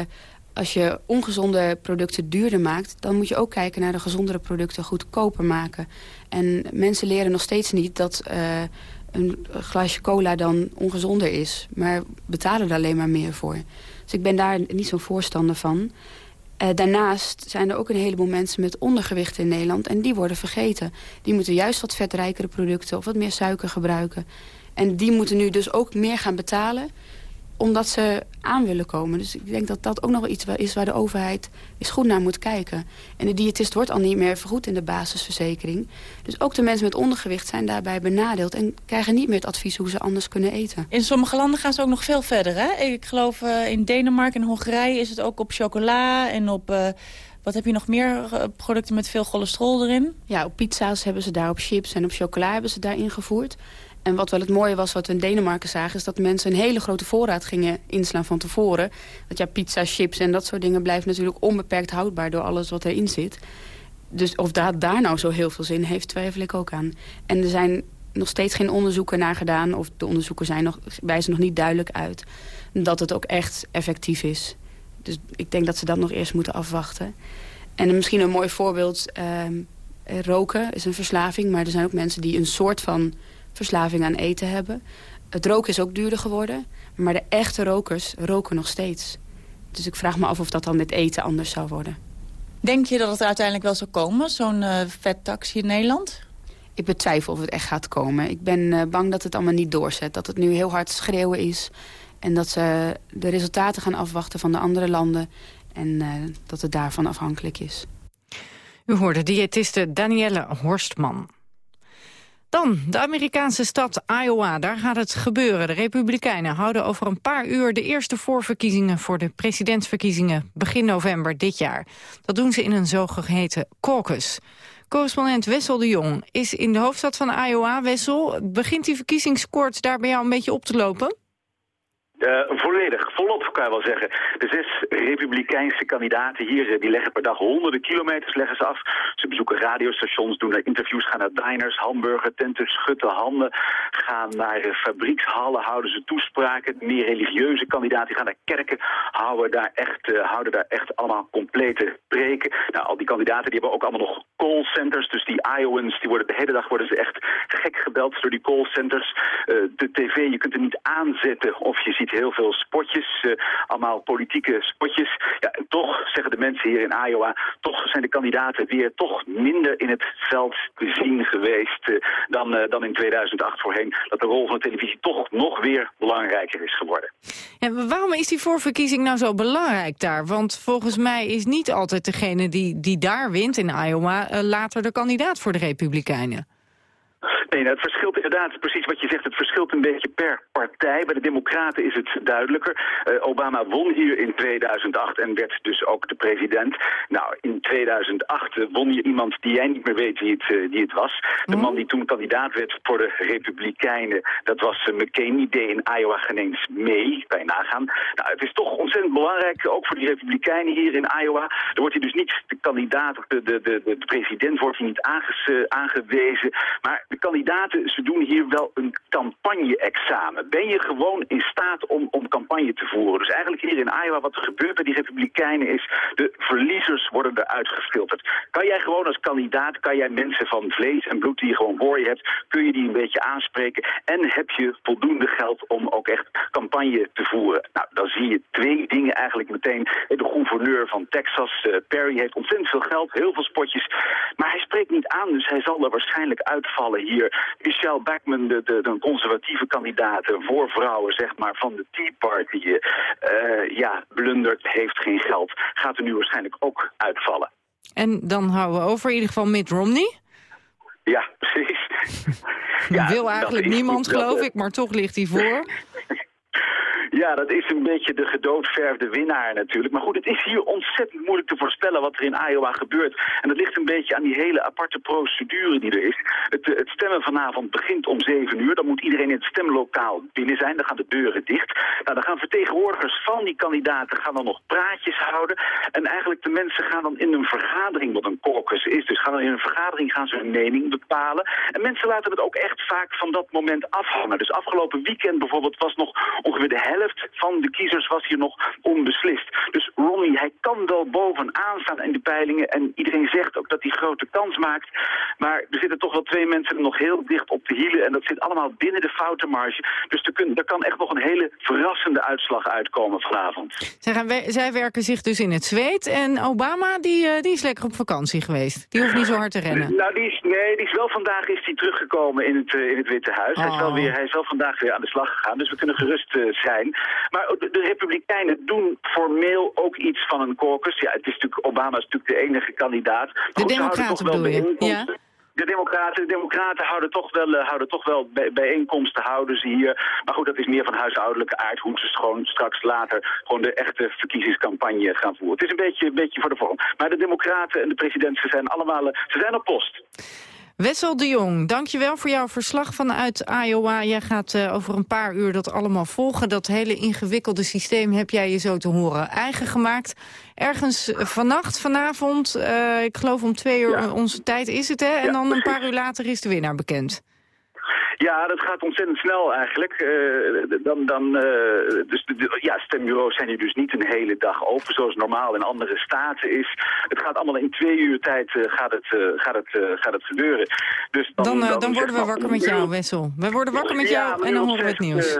als je ongezonde producten duurder maakt... dan moet je ook kijken naar de gezondere producten goedkoper maken. En mensen leren nog steeds niet dat uh, een glaasje cola dan ongezonder is. Maar betalen er alleen maar meer voor. Dus ik ben daar niet zo'n voorstander van. Uh, daarnaast zijn er ook een heleboel mensen met ondergewicht in Nederland. En die worden vergeten. Die moeten juist wat vetrijkere producten of wat meer suiker gebruiken. En die moeten nu dus ook meer gaan betalen omdat ze aan willen komen. Dus ik denk dat dat ook nog iets is waar de overheid eens goed naar moet kijken. En de diëtist wordt al niet meer vergoed in de basisverzekering. Dus ook de mensen met ondergewicht zijn daarbij benadeeld... en krijgen niet meer het advies hoe ze anders kunnen eten. In sommige landen gaan ze ook nog veel verder. Hè? Ik geloof uh, in Denemarken en Hongarije is het ook op chocola en op... Uh, wat heb je nog meer uh, producten met veel cholesterol erin? Ja, op pizza's hebben ze daar, op chips en op chocola hebben ze daar ingevoerd. En wat wel het mooie was, wat we in Denemarken zagen... is dat mensen een hele grote voorraad gingen inslaan van tevoren. Dat ja, pizza, chips en dat soort dingen blijven natuurlijk onbeperkt houdbaar... door alles wat erin zit. Dus of daar, daar nou zo heel veel zin heeft, twijfel ik ook aan. En er zijn nog steeds geen onderzoeken naar gedaan... of de onderzoeken zijn nog, wijzen nog niet duidelijk uit... dat het ook echt effectief is. Dus ik denk dat ze dat nog eerst moeten afwachten. En misschien een mooi voorbeeld... Uh, roken is een verslaving, maar er zijn ook mensen die een soort van verslaving aan eten hebben. Het roken is ook duurder geworden. Maar de echte rokers roken nog steeds. Dus ik vraag me af of dat dan met eten anders zou worden. Denk je dat het uiteindelijk wel zou komen, zo'n uh, vettax in Nederland? Ik betwijfel of het echt gaat komen. Ik ben uh, bang dat het allemaal niet doorzet. Dat het nu heel hard schreeuwen is. En dat ze de resultaten gaan afwachten van de andere landen. En uh, dat het daarvan afhankelijk is. U hoorde diëtiste Danielle Horstman. Dan de Amerikaanse stad Iowa. Daar gaat het gebeuren. De Republikeinen houden over een paar uur de eerste voorverkiezingen voor de presidentsverkiezingen begin november dit jaar. Dat doen ze in een zogeheten caucus. Correspondent Wessel de Jong is in de hoofdstad van Iowa. Wessel, begint die verkiezingskoorts daar bij jou een beetje op te lopen? Uh, volledig, volop kan je wel zeggen. De zes republikeinse kandidaten hier, die leggen per dag honderden kilometers af. Ze bezoeken radiostations, doen daar interviews, gaan naar diners, hamburger, tenten, schutten handen. Gaan naar uh, fabriekshallen, houden ze toespraken. Meer religieuze kandidaten gaan naar kerken, houden daar echt, uh, houden daar echt allemaal complete preken. Nou, al die kandidaten die hebben ook allemaal nog callcenters. Dus die Iowans, die worden de hele dag worden ze echt gek gebeld door die callcenters. de tv, je kunt er niet aanzetten of je ziet heel veel spotjes, uh, allemaal politieke spotjes. Ja, en toch zeggen de mensen hier in Iowa, toch zijn de kandidaten weer toch minder in het veld te zien geweest uh, dan, uh, dan in 2008 voorheen. Dat de rol van de televisie toch nog weer belangrijker is geworden. Ja, waarom is die voorverkiezing nou zo belangrijk daar? Want volgens mij is niet altijd degene die, die daar wint in Iowa later de kandidaat voor de Republikeinen. Nee, nou, het verschilt inderdaad, precies wat je zegt, het verschilt een beetje per partij. Bij de Democraten is het duidelijker. Uh, Obama won hier in 2008 en werd dus ook de president. Nou, in 2008 uh, won je iemand die jij niet meer weet wie het, uh, wie het was. De man die toen kandidaat werd voor de Republikeinen, dat was McCain. Die deed in Iowa geen mee, bij nagaan. Nou, het is toch ontzettend belangrijk, ook voor die Republikeinen hier in Iowa. Er wordt hier dus niet de kandidaat, de, de, de, de president wordt hier niet aangewezen, maar de kandidaten, ze doen hier wel een campagne-examen. Ben je gewoon in staat om, om campagne te voeren? Dus eigenlijk hier in Iowa, wat er gebeurt bij die republikeinen is... de verliezers worden eruit gefilterd. Kan jij gewoon als kandidaat, kan jij mensen van vlees en bloed die je gewoon voor je hebt... kun je die een beetje aanspreken en heb je voldoende geld om ook echt campagne te voeren? Nou, dan zie je twee dingen eigenlijk meteen. De gouverneur van Texas, uh, Perry, heeft ontzettend veel geld, heel veel spotjes... maar hij spreekt niet aan, dus hij zal er waarschijnlijk uitvallen hier. Michelle Backman, de, de, de conservatieve kandidaat voor vrouwen, zeg maar, van de Tea Party, uh, ja, blundert, heeft geen geld. Gaat er nu waarschijnlijk ook uitvallen. En dan houden we over in ieder geval Mitt Romney. Ja, precies. ja, wil eigenlijk niemand, geloof ik, maar toch ligt hij voor. Ja, dat is een beetje de gedoodverfde winnaar natuurlijk. Maar goed, het is hier ontzettend moeilijk te voorspellen wat er in Iowa gebeurt. En dat ligt een beetje aan die hele aparte procedure die er is. Het, het stemmen vanavond begint om 7 uur. Dan moet iedereen in het stemlokaal binnen zijn. Dan gaan de deuren dicht. Nou, dan gaan vertegenwoordigers van die kandidaten gaan dan nog praatjes houden. En eigenlijk de mensen gaan dan in een vergadering, wat een caucus is. Dus gaan dan in een vergadering gaan ze hun mening bepalen. En mensen laten het ook echt vaak van dat moment afhangen. Dus afgelopen weekend bijvoorbeeld was nog ongeveer de helft van de kiezers was hier nog onbeslist. Dus Ronnie, hij kan wel bovenaan staan in de peilingen. En iedereen zegt ook dat hij grote kans maakt. Maar er zitten toch wel twee mensen nog heel dicht op de hielen. En dat zit allemaal binnen de foutenmarge. Dus er, kun, er kan echt nog een hele verrassende uitslag uitkomen vanavond. Zij, gaan we, zij werken zich dus in het zweet. En Obama, die, uh, die is lekker op vakantie geweest. Die hoeft niet zo hard te rennen. Nou, die is, nee, die is wel vandaag is die teruggekomen in het, uh, in het Witte Huis. Oh. Hij, is wel weer, hij is wel vandaag weer aan de slag gegaan. Dus we kunnen gerust uh, Maar de, Republikeinen doen formeel ook iets van een caucus. Ja, het is natuurlijk, Obama is natuurlijk de enige kandidaat. De goed, democraten bedoel je? Ja. De democraten, de democraten houden toch wel, uh, houden toch wel bij, bijeenkomsten, houden ze hier. Maar goed, dat is meer van huishoudelijke aard. Hoe ze gewoon straks later gewoon de echte verkiezingscampagne gaan voeren. Het is een beetje, een beetje voor de vorm. Maar de democraten en de president, ze zijn allemaal ze zijn op post. Wessel de Jong, dankjewel voor jouw verslag vanuit Iowa. Jij gaat uh, over een paar uur dat allemaal volgen. Dat hele ingewikkelde systeem heb jij je zo te horen eigen gemaakt. Ergens vannacht, vanavond, uh, ik geloof om twee uur ja. onze tijd is het, hè? En ja, dan een paar uur later is de winnaar bekend. Ja, dat gaat ontzettend snel eigenlijk. Uh, dan, dan, uh, dus de, ja, stembureaus zijn hier dus niet een hele dag open, zoals normaal in andere staten is. Het gaat allemaal in twee uur tijd uh, gaat, het, gaat, het, gaat het gebeuren. Dus dan, dan, dan, dan worden we wakker met jou, Wessel. We worden wakker met jou ja, en dan horen we het nieuws.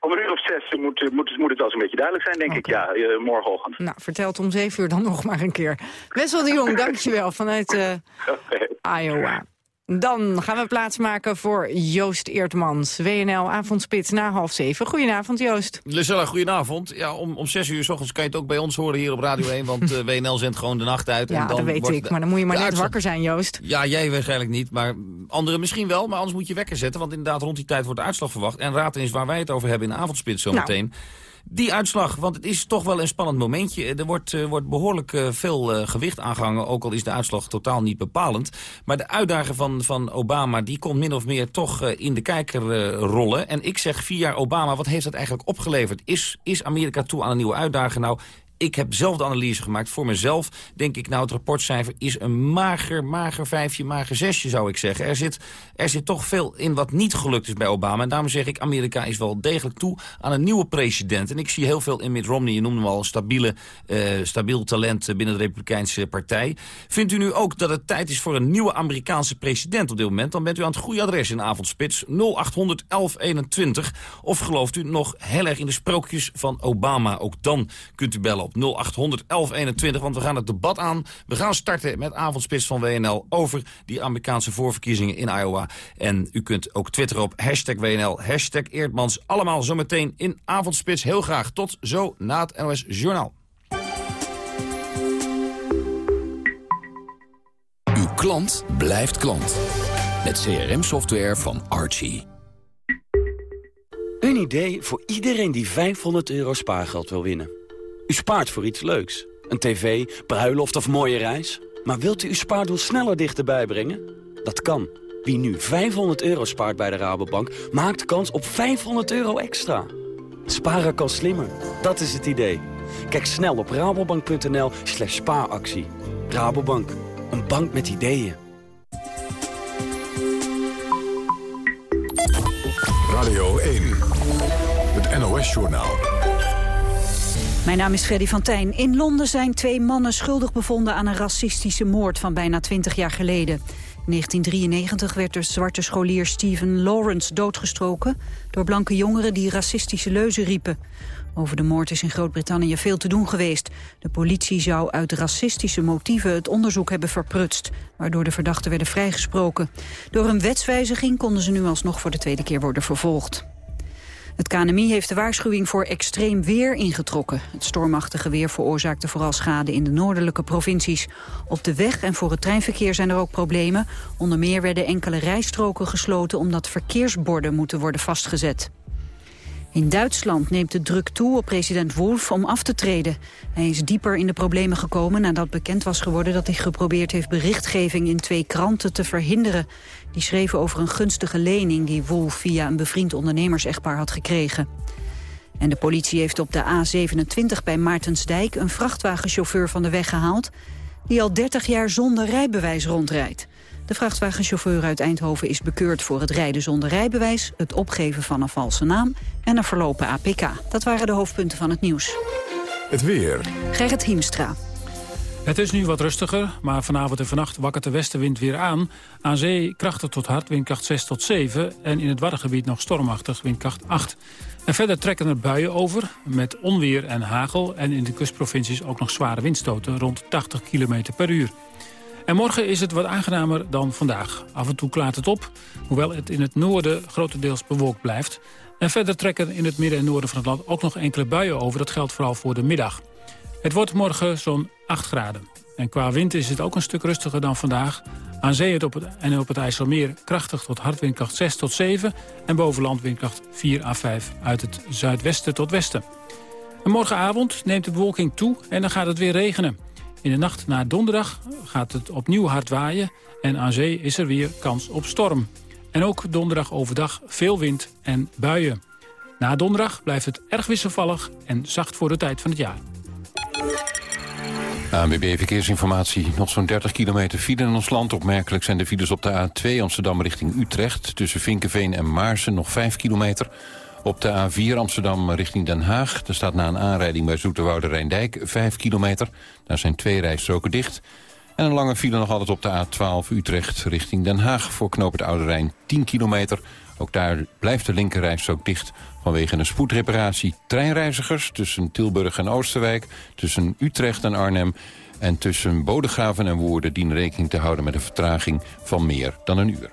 Om een uur of zes moet, moet, moet het wel een beetje duidelijk zijn, denk okay. ik. Ja, uh, morgenochtend. Nou, vertel het om zeven uur dan nog maar een keer. Wessel de Jong, dankjewel vanuit uh, okay. Iowa. Dan gaan we plaatsmaken voor Joost Eertmans, WNL Avondspits na half zeven. Goedenavond, Joost. Lucella, goedenavond. Ja, om, om zes uur s ochtends kan je het ook bij ons horen hier op Radio 1, want uh, WNL zendt gewoon de nacht uit. Ja, en dan dat weet ik, maar dan moet je maar net uitzend... wakker zijn, Joost. Ja, jij waarschijnlijk niet, maar anderen misschien wel, maar anders moet je wekker zetten, want inderdaad rond die tijd wordt de uitslag verwacht. En raad eens waar wij het over hebben in de Avondspits zometeen. Nou. Die uitslag, want het is toch wel een spannend momentje. Er wordt, uh, wordt behoorlijk uh, veel gewicht aangehangen, ook al is de uitslag totaal niet bepalend. Maar de uitdaging van, van Obama, die komt min of meer toch in de kijker rollen. En ik zeg, vier jaar Obama, wat heeft dat eigenlijk opgeleverd? Is, is Amerika toe aan een nieuwe uitdaging? Nou, ik heb zelf de analyse gemaakt. Voor mezelf denk ik, nou, het rapportcijfer is een mager, mager vijfje, mager zesje, zou ik zeggen. Er zit, er zit toch veel in wat niet gelukt is bij Obama. En daarom zeg ik, Amerika is wel degelijk toe aan een nieuwe president. En ik zie heel veel in Mitt Romney, je noemde hem al, een stabiele, uh, stabiel talent binnen de Republikeinse partij. Vindt u nu ook dat het tijd is voor een nieuwe Amerikaanse president op dit moment? Dan bent u aan het goede adres in avondspits 0800 1121. Of gelooft u nog heel erg in de sprookjes van Obama? Ook dan kunt u bellen op 0800 1121. Want we gaan het debat aan. We gaan starten met avondspits van WNL over die Amerikaanse voorverkiezingen in Iowa. En u kunt ook twitteren op hashtag WNL, hashtag Eerdmans. Allemaal zometeen in avondspits. Heel graag tot zo na het NOS Journaal. Uw klant blijft klant. Met CRM-software van Archie. Een idee voor iedereen die 500 euro spaargeld wil winnen. U spaart voor iets leuks. Een tv, bruiloft of mooie reis. Maar wilt u uw spaardoel sneller dichterbij brengen? Dat kan. Wie nu 500 euro spaart bij de Rabobank, maakt kans op 500 euro extra. Sparen kan slimmer. Dat is het idee. Kijk snel op rabobank.nl slash spaaractie. Rabobank, een bank met ideeën. Radio 1, het NOS-journaal. Mijn naam is Freddy van Tijn. In Londen zijn twee mannen schuldig bevonden aan een racistische moord van bijna 20 jaar geleden. In 1993 werd de zwarte scholier Stephen Lawrence doodgestoken door blanke jongeren die racistische leuzen riepen. Over de moord is in Groot-Brittannië veel te doen geweest. De politie zou uit racistische motieven het onderzoek hebben verprutst, waardoor de verdachten werden vrijgesproken. Door een wetswijziging konden ze nu alsnog voor de tweede keer worden vervolgd. Het KNMI heeft de waarschuwing voor extreem weer ingetrokken. Het stormachtige weer veroorzaakte vooral schade in de noordelijke provincies. Op de weg en voor het treinverkeer zijn er ook problemen. Onder meer werden enkele rijstroken gesloten omdat verkeersborden moeten worden vastgezet. In Duitsland neemt de druk toe op president Wolf om af te treden. Hij is dieper in de problemen gekomen nadat bekend was geworden dat hij geprobeerd heeft berichtgeving in twee kranten te verhinderen. Die schreven over een gunstige lening die Wolf via een bevriend ondernemersechtpaar had gekregen. En de politie heeft op de A27 bij Maartensdijk een vrachtwagenchauffeur van de weg gehaald... die al 30 jaar zonder rijbewijs rondrijdt. De vrachtwagenchauffeur uit Eindhoven is bekeurd voor het rijden zonder rijbewijs... het opgeven van een valse naam en een verlopen APK. Dat waren de hoofdpunten van het nieuws. Het weer. Gerrit Hiemstra. Het is nu wat rustiger, maar vanavond en vannacht wakkert de westenwind weer aan. Aan zee krachtig tot hard, windkracht 6 tot 7. En in het Waddengebied nog stormachtig, windkracht 8. En verder trekken er buien over, met onweer en hagel. En in de kustprovincies ook nog zware windstoten, rond 80 km per uur. En morgen is het wat aangenamer dan vandaag. Af en toe klaart het op, hoewel het in het noorden grotendeels bewolkt blijft. En verder trekken in het midden en noorden van het land ook nog enkele buien over. Dat geldt vooral voor de middag. Het wordt morgen zo'n 8 graden. En qua wind is het ook een stuk rustiger dan vandaag. Aan zee het op en op het IJsselmeer krachtig tot hardwindkracht 6 tot 7... en bovenland windkracht 4 à 5 uit het zuidwesten tot westen. En morgenavond neemt de bewolking toe en dan gaat het weer regenen. In de nacht na donderdag gaat het opnieuw hard waaien... en aan zee is er weer kans op storm. En ook donderdag overdag veel wind en buien. Na donderdag blijft het erg wisselvallig en zacht voor de tijd van het jaar. ANWB Verkeersinformatie. Nog zo'n 30 kilometer file in ons land. Opmerkelijk zijn de files op de A2 Amsterdam richting Utrecht. Tussen Vinkenveen en Maarsen nog 5 kilometer. Op de A4 Amsterdam richting Den Haag. Er staat na een aanrijding bij Zoeterwoude Rijndijk 5 kilometer. Daar zijn twee rijstroken dicht. En een lange file nog altijd op de A12 Utrecht richting Den Haag... voor knoop Oude Rijn 10 kilometer. Ook daar blijft de linkerrijstrook dicht vanwege een spoedreparatie. Treinreizigers tussen Tilburg en Oosterwijk, tussen Utrecht en Arnhem... en tussen Bodegraven en Woerden dienen rekening te houden met een vertraging van meer dan een uur.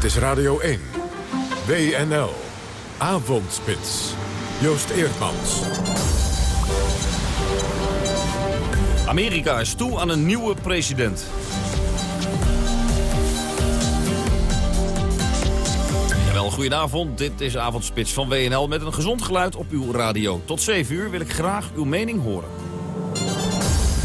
Dit is Radio 1. WNL. Avondspits. Joost Eerdmans. Amerika is toe aan een nieuwe president. goedenavond. Dit is Avondspits van WNL met een gezond geluid op uw radio. Tot 7 uur wil ik graag uw mening horen.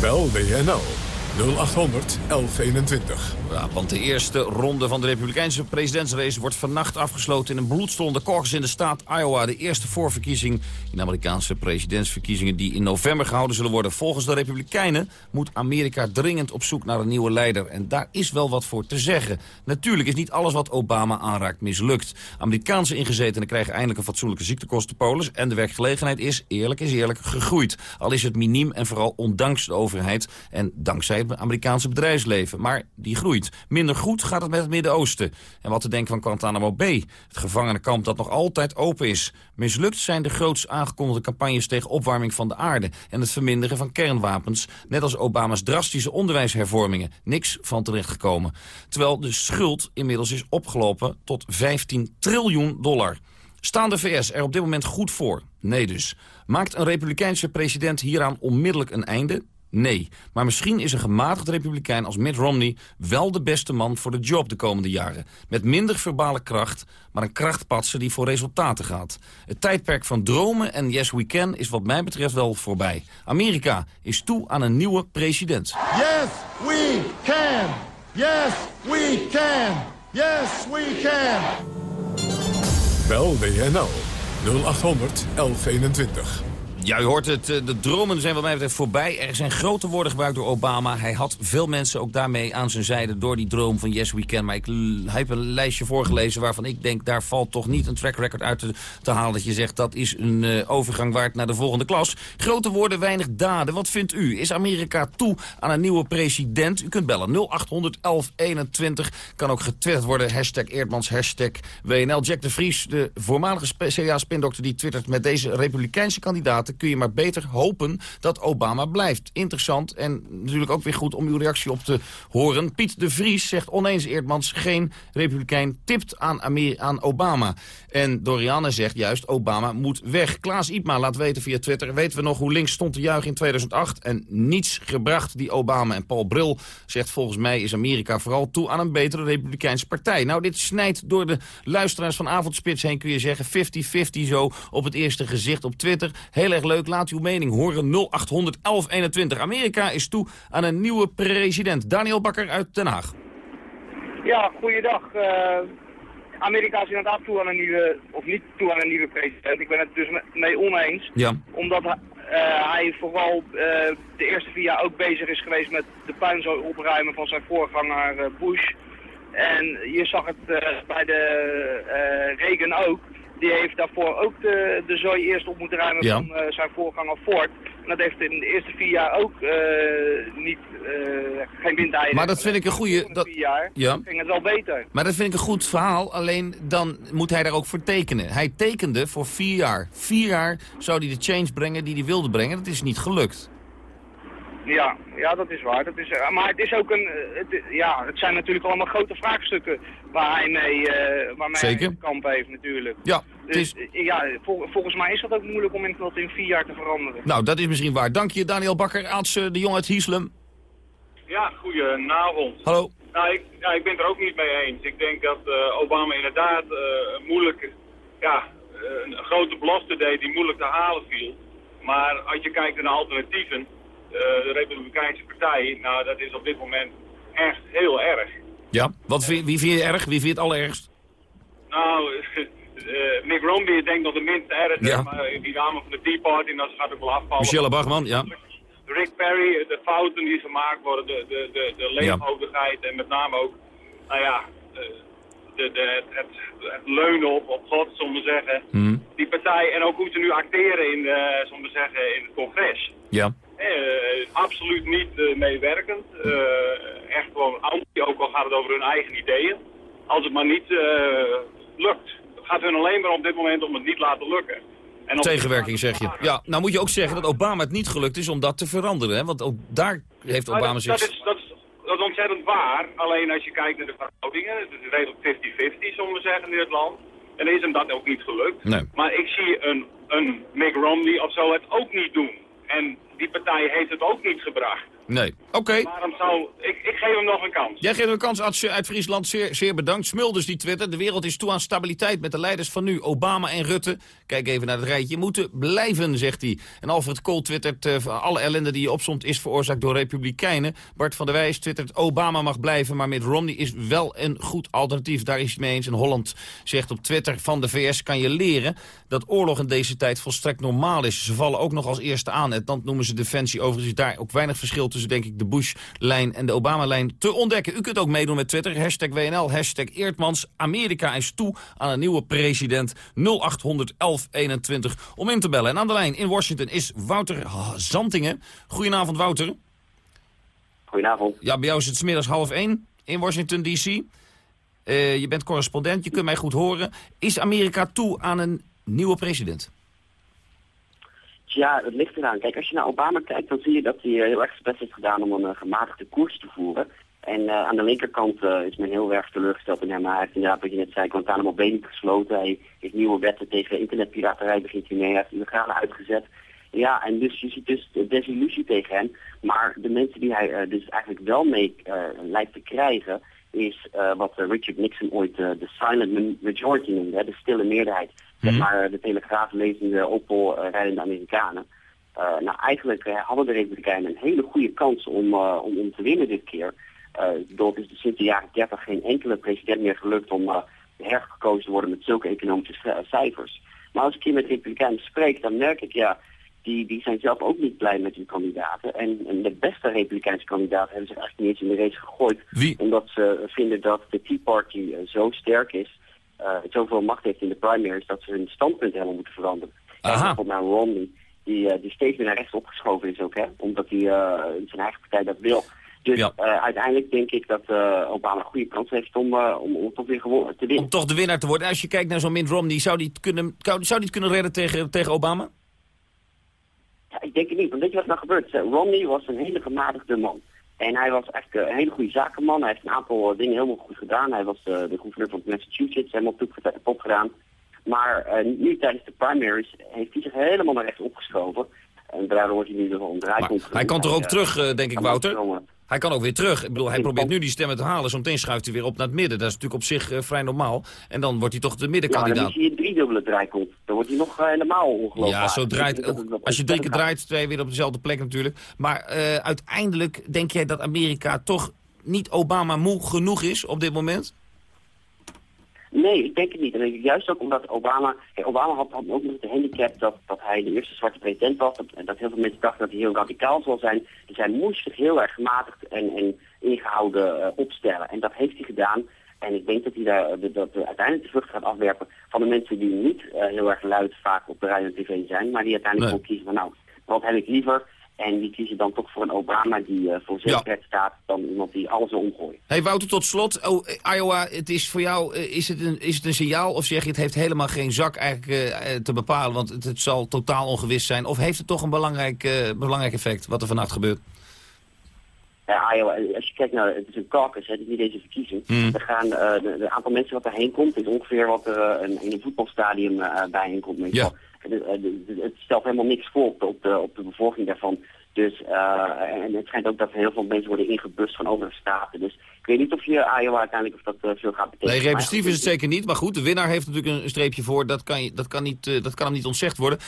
Bel WNL 0800 1121. Ja, want de eerste ronde van de Republikeinse presidentsrace wordt vannacht afgesloten in een bloedstollende caucus in de staat Iowa. De eerste voorverkiezing in de Amerikaanse presidentsverkiezingen die in november gehouden zullen worden. Volgens de Republikeinen moet Amerika dringend op zoek naar een nieuwe leider. En daar is wel wat voor te zeggen. Natuurlijk is niet alles wat Obama aanraakt mislukt. Amerikaanse ingezetenen krijgen eindelijk een fatsoenlijke ziektekostenpolis. En de werkgelegenheid is, eerlijk is eerlijk, gegroeid. Al is het miniem en vooral ondanks de overheid en dankzij Amerikaanse bedrijfsleven. Maar die groeit. Minder goed gaat het met het Midden-Oosten. En wat te denken van Guantanamo Bay, het gevangenenkamp dat nog altijd open is. Mislukt zijn de groots aangekondigde campagnes tegen opwarming van de aarde... en het verminderen van kernwapens, net als Obama's drastische onderwijshervormingen. Niks van terechtgekomen. Terwijl de schuld inmiddels is opgelopen tot 15 triljoen dollar. Staan de VS er op dit moment goed voor? Nee dus. Maakt een republikeinse president hieraan onmiddellijk een einde? Nee, maar misschien is een gematigd republikein als Mitt Romney... wel de beste man voor de job de komende jaren. Met minder verbale kracht, maar een krachtpatser die voor resultaten gaat. Het tijdperk van dromen en yes we can is wat mij betreft wel voorbij. Amerika is toe aan een nieuwe president. Yes, we can! Yes, we can! Yes, we can! Bel WNL 0800 1121. Ja, u hoort het, eh, de dromen zijn wat mij betreft voorbij. Er zijn grote woorden gebruikt door Obama. Hij had veel mensen ook daarmee aan zijn zijde door die droom van Yes We Can. Maar ik heb een lijstje voorgelezen waarvan ik denk... daar valt toch niet een track record uit te, halen... dat je zegt dat is een uh, overgang waard naar de volgende klas. Grote woorden, weinig daden. Wat vindt u? Is Amerika toe aan een nieuwe president? U kunt bellen 0800 1121. Kan ook getwitterd worden. Hashtag Eerdmans, hashtag WNL. Jack de Vries, de voormalige CA-spindokter... die twittert met deze republikeinse kandidaten kun je maar beter hopen dat Obama blijft. Interessant en natuurlijk ook weer goed om uw reactie op te horen. Piet de Vries zegt oneens Eerdmans, geen republikein tipt aan, aan Obama. En Dorianne zegt juist, Obama moet weg. Klaas Iepma laat weten via Twitter, weten we nog hoe links stond te juichen in 2008... en niets gebracht die Obama en Paul Bril zegt volgens mij is Amerika vooral toe aan een betere republikeinse partij. Nou, dit snijdt door de luisteraars van Avondspits heen, kun je zeggen, 50-50 zo op het eerste gezicht op Twitter. Heel erg leuk. Laat uw mening horen. 0800 1121. Amerika is toe aan een nieuwe president. Daniel Bakker uit Den Haag. Ja, goeiedag. Uh, Amerika is inderdaad toe aan een nieuwe, of niet toe aan een nieuwe president. Ik ben het dus mee oneens. Ja. Omdat uh, hij vooral uh, de eerste vier jaar ook bezig is geweest met de puinzooi opruimen van zijn voorganger Bush. En je zag het bij de Reagan ook die heeft daarvoor ook de, de zooi eerst op moeten ruimen van zijn voorganger Ford. Dat heeft in de eerste vier jaar ook uh, niet, uh, geen windeieren. Maar dat vind ik een goede... Dat, vier jaar ja. ging het wel beter. Maar dat vind ik een goed verhaal, alleen dan moet hij daar ook voor tekenen. Hij tekende voor vier jaar. Vier jaar zou hij de change brengen die hij wilde brengen. Dat is niet gelukt. Ja, ja, dat is waar. Dat is, maar het is ook een, het, ja, het zijn natuurlijk allemaal grote vraagstukken waar hij mee, uh, waarmee Zeker. hij kamp heeft natuurlijk. Ja, dus, ja, vol, volgens mij is dat ook moeilijk om in, dat in vier jaar te veranderen. Nou, dat is misschien waar. Dank je, Daniel Bakker, Aats de Jong uit Hieslum. Ja, goedenavond. Hallo. Nou, ik, ja, ik ben het er ook niet mee eens. Ik denk dat uh, Obama inderdaad uh, moeilijk, ja, een grote belofte deed die moeilijk te halen viel. Maar als je kijkt naar alternatieven, de Republikeinse Partij, nou dat is op dit moment echt heel erg. Ja, Wat vind, wie vind je erg? Wie vind je het allerergst? Nou, uh, Mick Romney is denk ik nog de minst erg, ja. maar die dame van de Tea Party, en dat gaat ook wel afvallen. Michelle Bachman, ja. Rick Perry, de fouten die gemaakt worden, de, de, de, de leeghoofdigheid ja. en met name ook, nou ja, de, de, het, het, het leunen op, op God, zullen we zeggen. Hmm. Die partij en ook hoe ze nu acteren in, uh, zullen we zeggen, in het congres. Ja. Uh, absoluut niet uh, meewerkend. Uh, echt gewoon anti, ook al gaat het over hun eigen ideeën. Als het maar niet lukt. Het gaat hun alleen maar op dit moment om het niet laten lukken. En Tegenwerking zeg je. Ja, nou moet je ook zeggen dat Obama het niet gelukt is om dat te veranderen. Hè? Want ook daar heeft Obama dat, zich... Dat is, dat, is, dat is ontzettend waar. Alleen als je kijkt naar de verhoudingen, het is redelijk 50-50 zullen we zeggen in dit land. En is hem dat ook niet gelukt. Nee. Maar ik zie een, een Mick Romney of zo het ook niet doen. En die partij heeft het ook niet gebracht. Nee. Oké. Waarom zou... Ik, ik geef hem nog een kans. Jij geeft hem een kans uit, uit Friesland. Zeer, zeer bedankt. Smulders die twittert. De wereld is toe aan stabiliteit met de leiders van nu. Obama en Rutte. Kijk even naar het rijtje. Moeten blijven, zegt hij. En Alfred Kool twittert. Uh, alle ellende die je opzomt is veroorzaakt door republikeinen. Bart van der Wijs twittert. Obama mag blijven, maar Mitt Romney is wel een goed alternatief. Daar is het mee eens. En Holland zegt op Twitter van de VS kan je leren dat oorlog in deze tijd volstrekt normaal is. Ze vallen ook nog als eerste aan. Het land noemen ze defensie. Overigens is daar ook weinig verschil tussen, denk ik, de Bush-lijn en de Obama-lijn te ontdekken. U kunt ook meedoen met Twitter. Hashtag WNL, hashtag Eertmans. Amerika is toe aan een nieuwe president. 0800 1121 om in te bellen. En aan de lijn in Washington is Wouter Zantingen. Goedenavond, Wouter. Goedenavond. Ja, bij jou is het smiddags half één in Washington, D.C. Uh, je bent correspondent, je kunt mij goed horen. Is Amerika toe aan een nieuwe president? Ja, het ligt eraan. Kijk, als je naar Obama kijkt, dan zie je dat hij eh, heel erg zijn best heeft gedaan om een uh, gematigde koers te voeren. En uh, aan de linkerkant is men heel erg teleurgesteld in hem. Hij heeft inderdaad, wat je net zei, Guantanamo Bay gesloten. Hij heeft nieuwe wetten tegen internetpiraterij begint hij mee. Hij heeft illegale uitgezet. Ja, en dus je ziet dus de desillusie tegen hem. Maar de mensen die hij dus eigenlijk wel mee lijkt te krijgen, is wat Richard Nixon ooit de silent majority noemde, hè, de stille meerderheid. Zeg maar de Telegraaf lezende Opel rijdende Amerikanen. Uh, nou, eigenlijk uh, hadden de Republikeinen een hele goede kans om, uh, om, om te winnen dit keer. Uh, is er sinds de jaren 30 geen enkele president meer gelukt om hergekozen te worden met zulke economische cijfers. Maar als ik hier met Republikeinen spreek, dan merk ik ja, die, die zijn zelf ook niet blij met hun kandidaten. En, en de beste Republikeinse kandidaten hebben zich eigenlijk niet eens in de race gegooid. Wie? Omdat ze vinden dat de Tea Party zo sterk is uh, zoveel macht heeft in de primaries dat ze hun standpunt helemaal moeten veranderen. Aha. Bijvoorbeeld naar Romney, die, uh, die steeds meer naar rechts opgeschoven is ook, hè, omdat hij uh, zijn eigen partij dat wil. Dus Ja. uiteindelijk denk ik dat Obama een goede kans heeft om, om, om toch weer te winnen. Om toch de winnaar te worden. Als je kijkt naar zo'n Mitt Romney, zou die het kunnen, zou die het kunnen redden tegen, tegen Obama? Ja, ik denk het niet, want weet je wat nou gebeurt? Romney was een hele gematigde man. En hij was echt een hele goede zakenman. Hij heeft een aantal uh, dingen helemaal goed gedaan. Hij was uh, de gouverneur van Massachusetts, helemaal top, top gedaan. Maar uh, nu tijdens de primaries heeft hij zich helemaal naar rechts opgeschoven. En daardoor wordt hij nu een draaipunt. Hij kan toch ook terug, denk ik, Wouter? Hij kan ook weer terug. Ik bedoel, hij probeert nu die stemmen te halen. Zometeen schuift hij weer op naar het midden. Dat is natuurlijk op zich uh, vrij normaal. En dan wordt hij toch de middenkandidaat. Ja, dan zie je een driedubbele draaipunt. Dan wordt hij nog uh, helemaal ongelooflijk. Ja, zo draait, als je drie keer draait, je weer op dezelfde plek natuurlijk. Maar uh, uiteindelijk denk jij dat Amerika toch niet Obama moe genoeg is op dit moment? Nee, ik denk het niet. En juist ook omdat Obama... Obama had, had ook nog de handicap dat, dat hij de eerste zwarte president was. En dat heel veel mensen dachten dat hij heel radicaal zou zijn. Dus hij moest zich heel erg gematigd en, en ingehouden uh, opstellen. En dat heeft hij gedaan. En ik denk dat hij daar de, dat de uiteindelijk de vrucht gaat afwerpen van de mensen die niet uh, heel erg luid vaak op de radio en tv zijn. Maar die uiteindelijk nee. ook kiezen van nou, wat heb ik liever? En die kiezen dan toch voor een Obama die uh, voor zekerheid ja. staat dan iemand die alles wil omgooien. Hey Wouter, tot slot. Oh, Iowa, het is voor jou, uh, is, het een, is het een signaal of zeg je het heeft helemaal geen zak eigenlijk uh, te bepalen, want het, het, zal totaal ongewis zijn. Of heeft het toch een belangrijk, belangrijk effect wat er vannacht gebeurt? Ja, Iowa, als je kijkt naar, het is een caucus, het is niet deze verkiezing. Mm. Er gaan, de, aantal mensen wat erheen komt, is ongeveer wat er in een voetbalstadium bijheen komt. Ja. Het stelt helemaal niks voor op de, op de, bevolking daarvan. Dus, uh, en het schijnt ook dat heel veel mensen worden ingebust van andere staten. Dus ik weet niet of je Iowa uiteindelijk of dat uh, veel gaat betekenen. Nee, representatief is het zeker niet. Maar goed, de winnaar heeft natuurlijk een streepje voor. Dat kan, je, dat kan, niet, uh, dat kan hem niet ontzegd worden.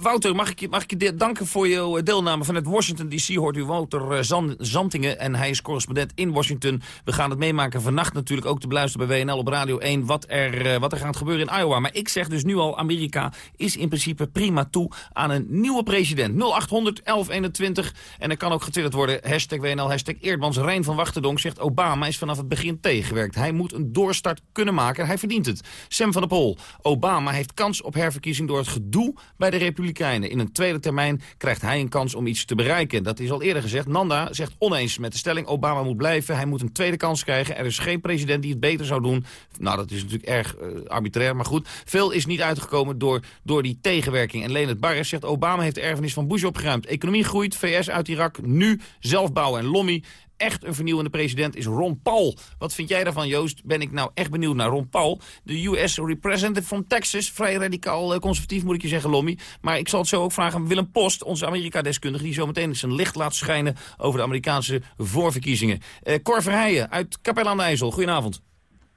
Wouter, mag ik je, mag ik je danken voor je deelname vanuit Washington D.C. Hoort u Wouter Zand, Zantingen. En hij is correspondent in Washington. We gaan het meemaken vannacht natuurlijk ook te beluisteren bij WNL op Radio 1. Wat er, wat er gaat gebeuren in Iowa. Maar ik zeg dus nu al, Amerika is in principe prima toe aan een nieuwe president. 0800 1121. En er kan ook getwitterd worden, hashtag WNL, hashtag Eerdmans. Rijn van Wachterdonk zegt, Obama is vanaf het begin tegengewerkt. Hij moet een doorstart kunnen maken, hij verdient het. Sam van der Pol, Obama heeft kans op herverkiezing door het gedoe bij de Republikeinen. In een tweede termijn krijgt hij een kans om iets te bereiken. Dat is al eerder gezegd. Nanda zegt oneens met de stelling, Obama moet blijven. Hij moet een tweede kans krijgen. Er is geen president die het beter zou doen. Nou, dat is natuurlijk erg uh, arbitrair, maar goed. Veel is niet uitgekomen door, door die tegenwerking. En Leonard Barres zegt, Obama heeft de erfenis van Bush opgeruimd. Economie groeit, VS uit Irak, nu zelf bouwen. En Lommy echt een vernieuwende president is Ron Paul. Wat vind jij daarvan, Joost? Ben ik nou echt benieuwd naar Ron Paul. De US representative from Texas. Vrij radicaal conservatief, moet ik je zeggen, Lommy. Maar ik zal het zo ook vragen aan Willem Post, onze Amerika-deskundige... die zo meteen zijn licht laat schijnen over de Amerikaanse voorverkiezingen. Uh, uit Capelle aan de IJssel. Goedenavond.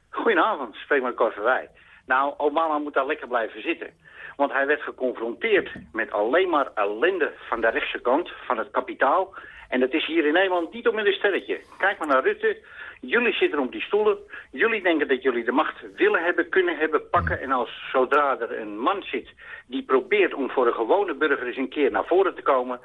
Goedenavond, spreek met Cor. Nou, Obama moet daar lekker blijven zitten. Want hij werd geconfronteerd met alleen maar ellende van de rechtse kant, van het kapitaal. En dat is hier in Nederland niet om in een sterretje. Kijk maar naar Rutte. Jullie zitten op die stoelen. Jullie denken dat jullie de macht willen hebben, kunnen hebben, pakken. En als zodra er een man zit die probeert om voor een gewone burger eens een keer naar voren te komen...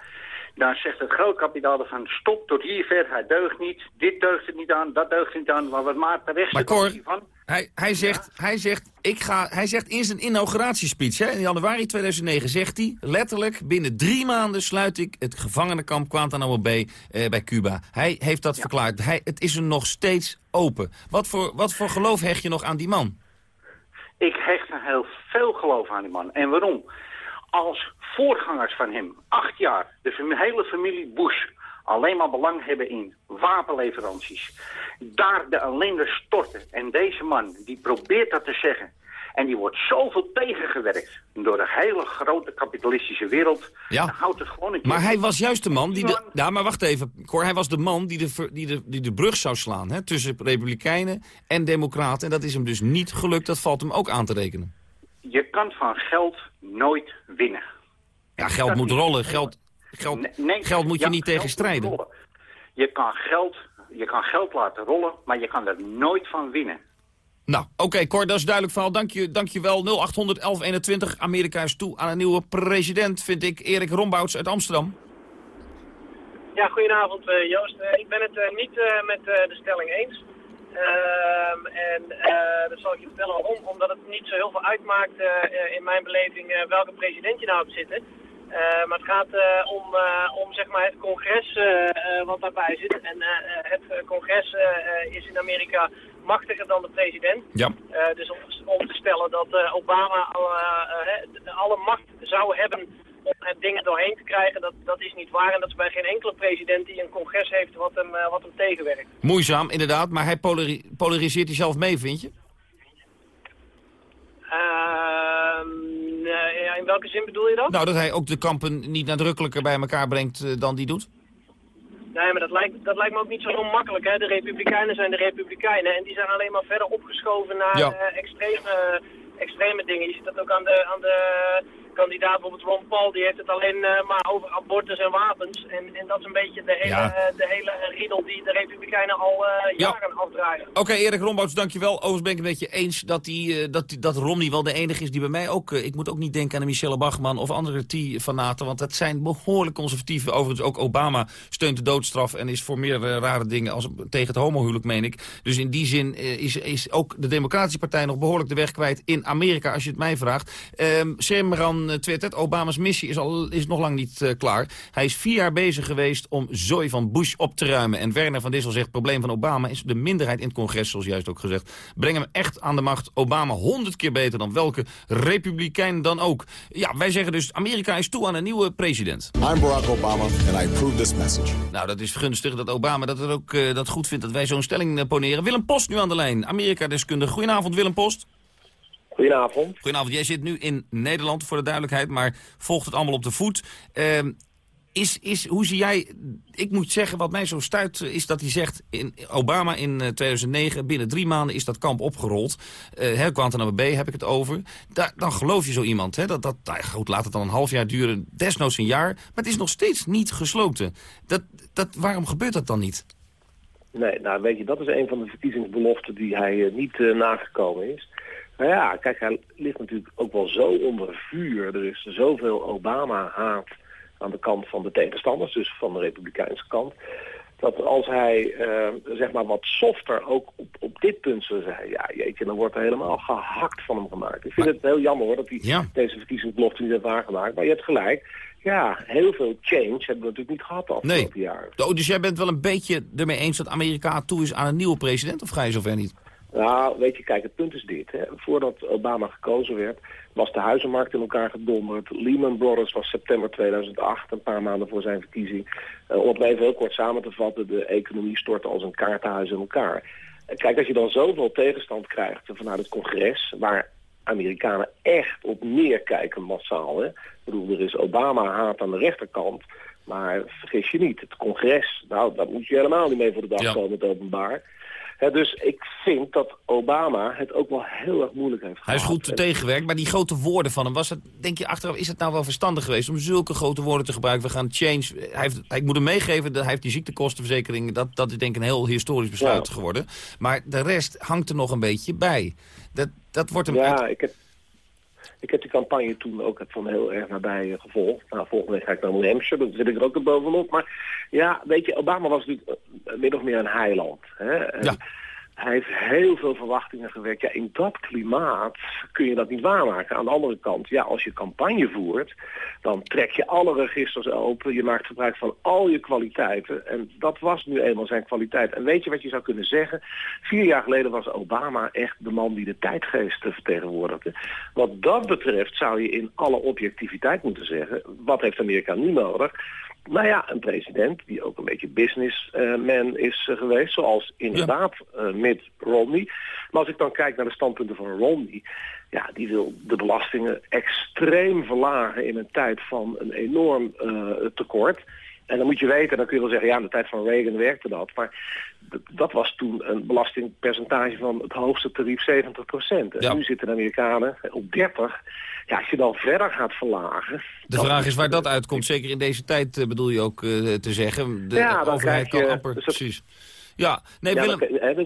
dan zegt het grootkapitaal ervan stop tot hier ver, hij deugt niet. Dit deugt het niet aan, dat deugt niet aan. Maar wat maakt de van? Hij, hij, zegt, hij, zegt, ik ga, hij zegt in zijn inauguratiespeech hè, in januari 2009 zegt hij letterlijk binnen drie maanden sluit ik het gevangenenkamp Guantanamo Bay eh, bij Cuba. Hij heeft dat verklaard. Hij, het is er nog steeds open. Wat voor, wat voor geloof hecht je nog aan die man? Ik hecht er heel veel geloof aan die man. En waarom? Als voorgangers van hem, acht jaar, de hele familie Bush alleen maar belang hebben in wapenleveranties. Daar de ellende storten. En deze man, die probeert dat te zeggen. En die wordt zoveel tegengewerkt door de hele grote kapitalistische wereld. Ja. Dan houdt het gewoon een keer. Maar hij was juist de man die de... Ja, maar wacht even. Cor, hij was de man die de, die de, die de brug zou slaan hè, tussen republikeinen en democraten. En dat is hem dus niet gelukt. Dat valt hem ook aan te rekenen. Je kan van geld nooit winnen. Ja, geld moet rollen. Geld, Geld, geld moet je niet tegen strijden. Je kan, geld, je kan geld laten rollen, maar je kan er nooit van winnen. Nou, oké, okay, Cor, dat is duidelijk verhaal. Dank je, dank je wel. 0800 1121. Amerika is toe aan een nieuwe president, vind ik. Erik Rombouts uit Amsterdam. Ja, goedenavond uh, Joost. Uh, ik ben het uh, niet met de stelling eens. Ehm, en dat zal ik je vertellen waarom. Omdat het niet zo heel veel uitmaakt in mijn beleving welke president je nou hebt zitten. Uh, maar het gaat uh, om, uh, om zeg maar het congres wat daarbij zit. En het congres is in Amerika machtiger dan de president. Ja. dus om, om, te stellen dat Obama alle, alle macht zou hebben om dingen doorheen te krijgen, dat, dat is niet waar. En dat is bij geen enkele president die een congres heeft wat hem, wat hem tegenwerkt. Moeizaam, inderdaad. Maar hij polariseert hij zelf mee, vind je? Ehm ja, in welke zin bedoel je dat? Nou, dat hij ook de kampen niet nadrukkelijker bij elkaar brengt uh, dan die doet. Nee, maar dat lijkt, dat lijkt me ook niet zo heel makkelijk. Hè? De Republikeinen zijn de Republikeinen en die zijn alleen maar verder opgeschoven naar ja. uh, extreme, extreme dingen. Je ziet dat ook aan de, aan de kandidaat, bijvoorbeeld Ron Paul, die heeft het alleen uh, maar over abortus en wapens. En, en dat is een beetje de hele, ja. uh, de hele riedel die de Republikeinen al uh, jaren ja. afdraaien. Oké, okay, Erik Rombouts, dankjewel. Overigens ben ik het met je eens dat, die, dat, dat Romney wel de enige is die bij mij ook... ik moet ook niet denken aan Michelle Bachman of andere T-fanaten, want dat zijn behoorlijk conservatieve. Overigens ook Obama steunt de doodstraf en is voor meer rare dingen als tegen het homohuwelijk, meen ik. Dus in die zin is, is ook de Democratische Partij nog behoorlijk de weg kwijt in Amerika, als je het mij vraagt. Um, twittert, Obama's missie is, al, is nog lang niet uh, klaar. Hij is vier jaar bezig geweest om zooi van Bush op te ruimen. En Werner van Dissel zegt, het probleem van Obama is de minderheid in het congres, zoals juist ook gezegd. Breng hem echt aan de macht. Obama honderd keer beter dan welke republikein dan ook. Ja, wij zeggen dus, Amerika is toe aan een nieuwe president. I'm Barack Obama and I approve this message. Nou, dat is gunstig dat Obama dat het ook uh, dat goed vindt dat wij zo'n stelling uh, poneren. Willem Post nu aan de lijn, Amerika-deskundige. Goedenavond, Willem Post. Goedenavond. Goedenavond. Jij zit nu in Nederland, voor de duidelijkheid, maar volgt het allemaal op de voet. Uh, is, is, hoe zie jij, ik moet zeggen, wat mij zo stuit, is dat hij zegt... In Obama in 2009, binnen drie maanden is dat kamp opgerold. Uh, Guantanamo Bay heb ik het over. Da dan geloof je zo iemand. Hè? Dat, dat, nou, goed, laat het dan een half jaar duren, desnoods een jaar. Maar het is nog steeds niet gesloten. Dat, dat, waarom gebeurt dat dan niet? Nee, nou weet je, dat is een van de verkiezingsbeloften die hij uh, niet uh, nagekomen is. Nou ja, kijk, hij ligt natuurlijk ook wel zo onder vuur. Er is zoveel Obama-haat aan de kant van de tegenstanders, dus van de republikeinse kant. Dat als hij uh, zeg maar wat softer ook op, op dit punt zou zijn, ja jeetje, dan wordt er helemaal gehakt van hem gemaakt. Ik vind het heel jammer hoor dat hij ja. deze verkiezingsbelofte niet heeft waargemaakt. Maar je hebt gelijk, ja, heel veel change hebben we natuurlijk niet gehad de afgelopen nee. jaar. Oh, dus jij bent wel een beetje ermee eens dat Amerika toe is aan een nieuwe president, of ga je zover niet? Nou, weet je, kijk, het punt is dit. Hè. Voordat Obama gekozen werd, was de huizenmarkt in elkaar gedonderd. Lehman Brothers was september 2008, een paar maanden voor zijn verkiezing. Uh, om het maar even heel kort samen te vatten, de economie stortte als een kaartenhuis in elkaar. Kijk, als je dan zoveel tegenstand krijgt vanuit het congres... waar Amerikanen echt op neerkijken massaal. Hè? Ik bedoel, er is Obama-haat aan de rechterkant... Maar vergis je niet, het congres, nou, daar moet je helemaal niet mee voor de dag komen, het openbaar dus ik vind dat Obama het ook wel heel erg moeilijk heeft gehad. Hij is goed tegengewerkt, maar die grote woorden van hem, was het, denk je achteraf, is het nou wel verstandig geweest om zulke grote woorden te gebruiken? We gaan change, hij heeft, ik moet hem meegeven, dat hij heeft die ziektekostenverzekering, dat, dat is denk ik een heel historisch besluit geworden. Maar de rest hangt er nog een beetje bij. Dat, dat wordt hem ja, ik heb, ik heb die campagne toen ook van heel erg nabij gevolgd. Nou, volgende week ga ik naar New Hampshire, dan zit ik er ook er bovenop. Maar ja, weet je, Obama was natuurlijk min of meer een heiland. Hè? Ja. Hij heeft heel veel verwachtingen gewekt. Ja, in dat klimaat kun je dat niet waarmaken. Aan de andere kant, ja, als je campagne voert... dan trek je alle registers open. Je maakt gebruik van al je kwaliteiten. En dat was nu eenmaal zijn kwaliteit. En weet je wat je zou kunnen zeggen? Vier jaar geleden was Obama echt de man die de tijdgeest vertegenwoordigde. Wat dat betreft zou je in alle objectiviteit moeten zeggen... wat heeft Amerika nu nodig? Nou ja, een president die ook een beetje businessman is eh, geweest, zoals inderdaad ja. Mitt Romney. Maar als ik dan kijk naar de standpunten van Romney, ja, die wil de belastingen extreem verlagen in een tijd van een enorm uh, tekort. En dan moet je weten, dan kun je wel zeggen, ja, in de tijd van Reagan werkte dat. Maar dat was toen een belastingpercentage van het hoogste tarief 70 procent. En nu zitten de Amerikanen op 30. Ja, als je dan verder gaat verlagen... De vraag is waar dat uitkomt, zeker in deze tijd eh, bedoel je ook uh, te zeggen. De ja, overheid kan amper... Dus precies. Ja, nee, ja, Willem...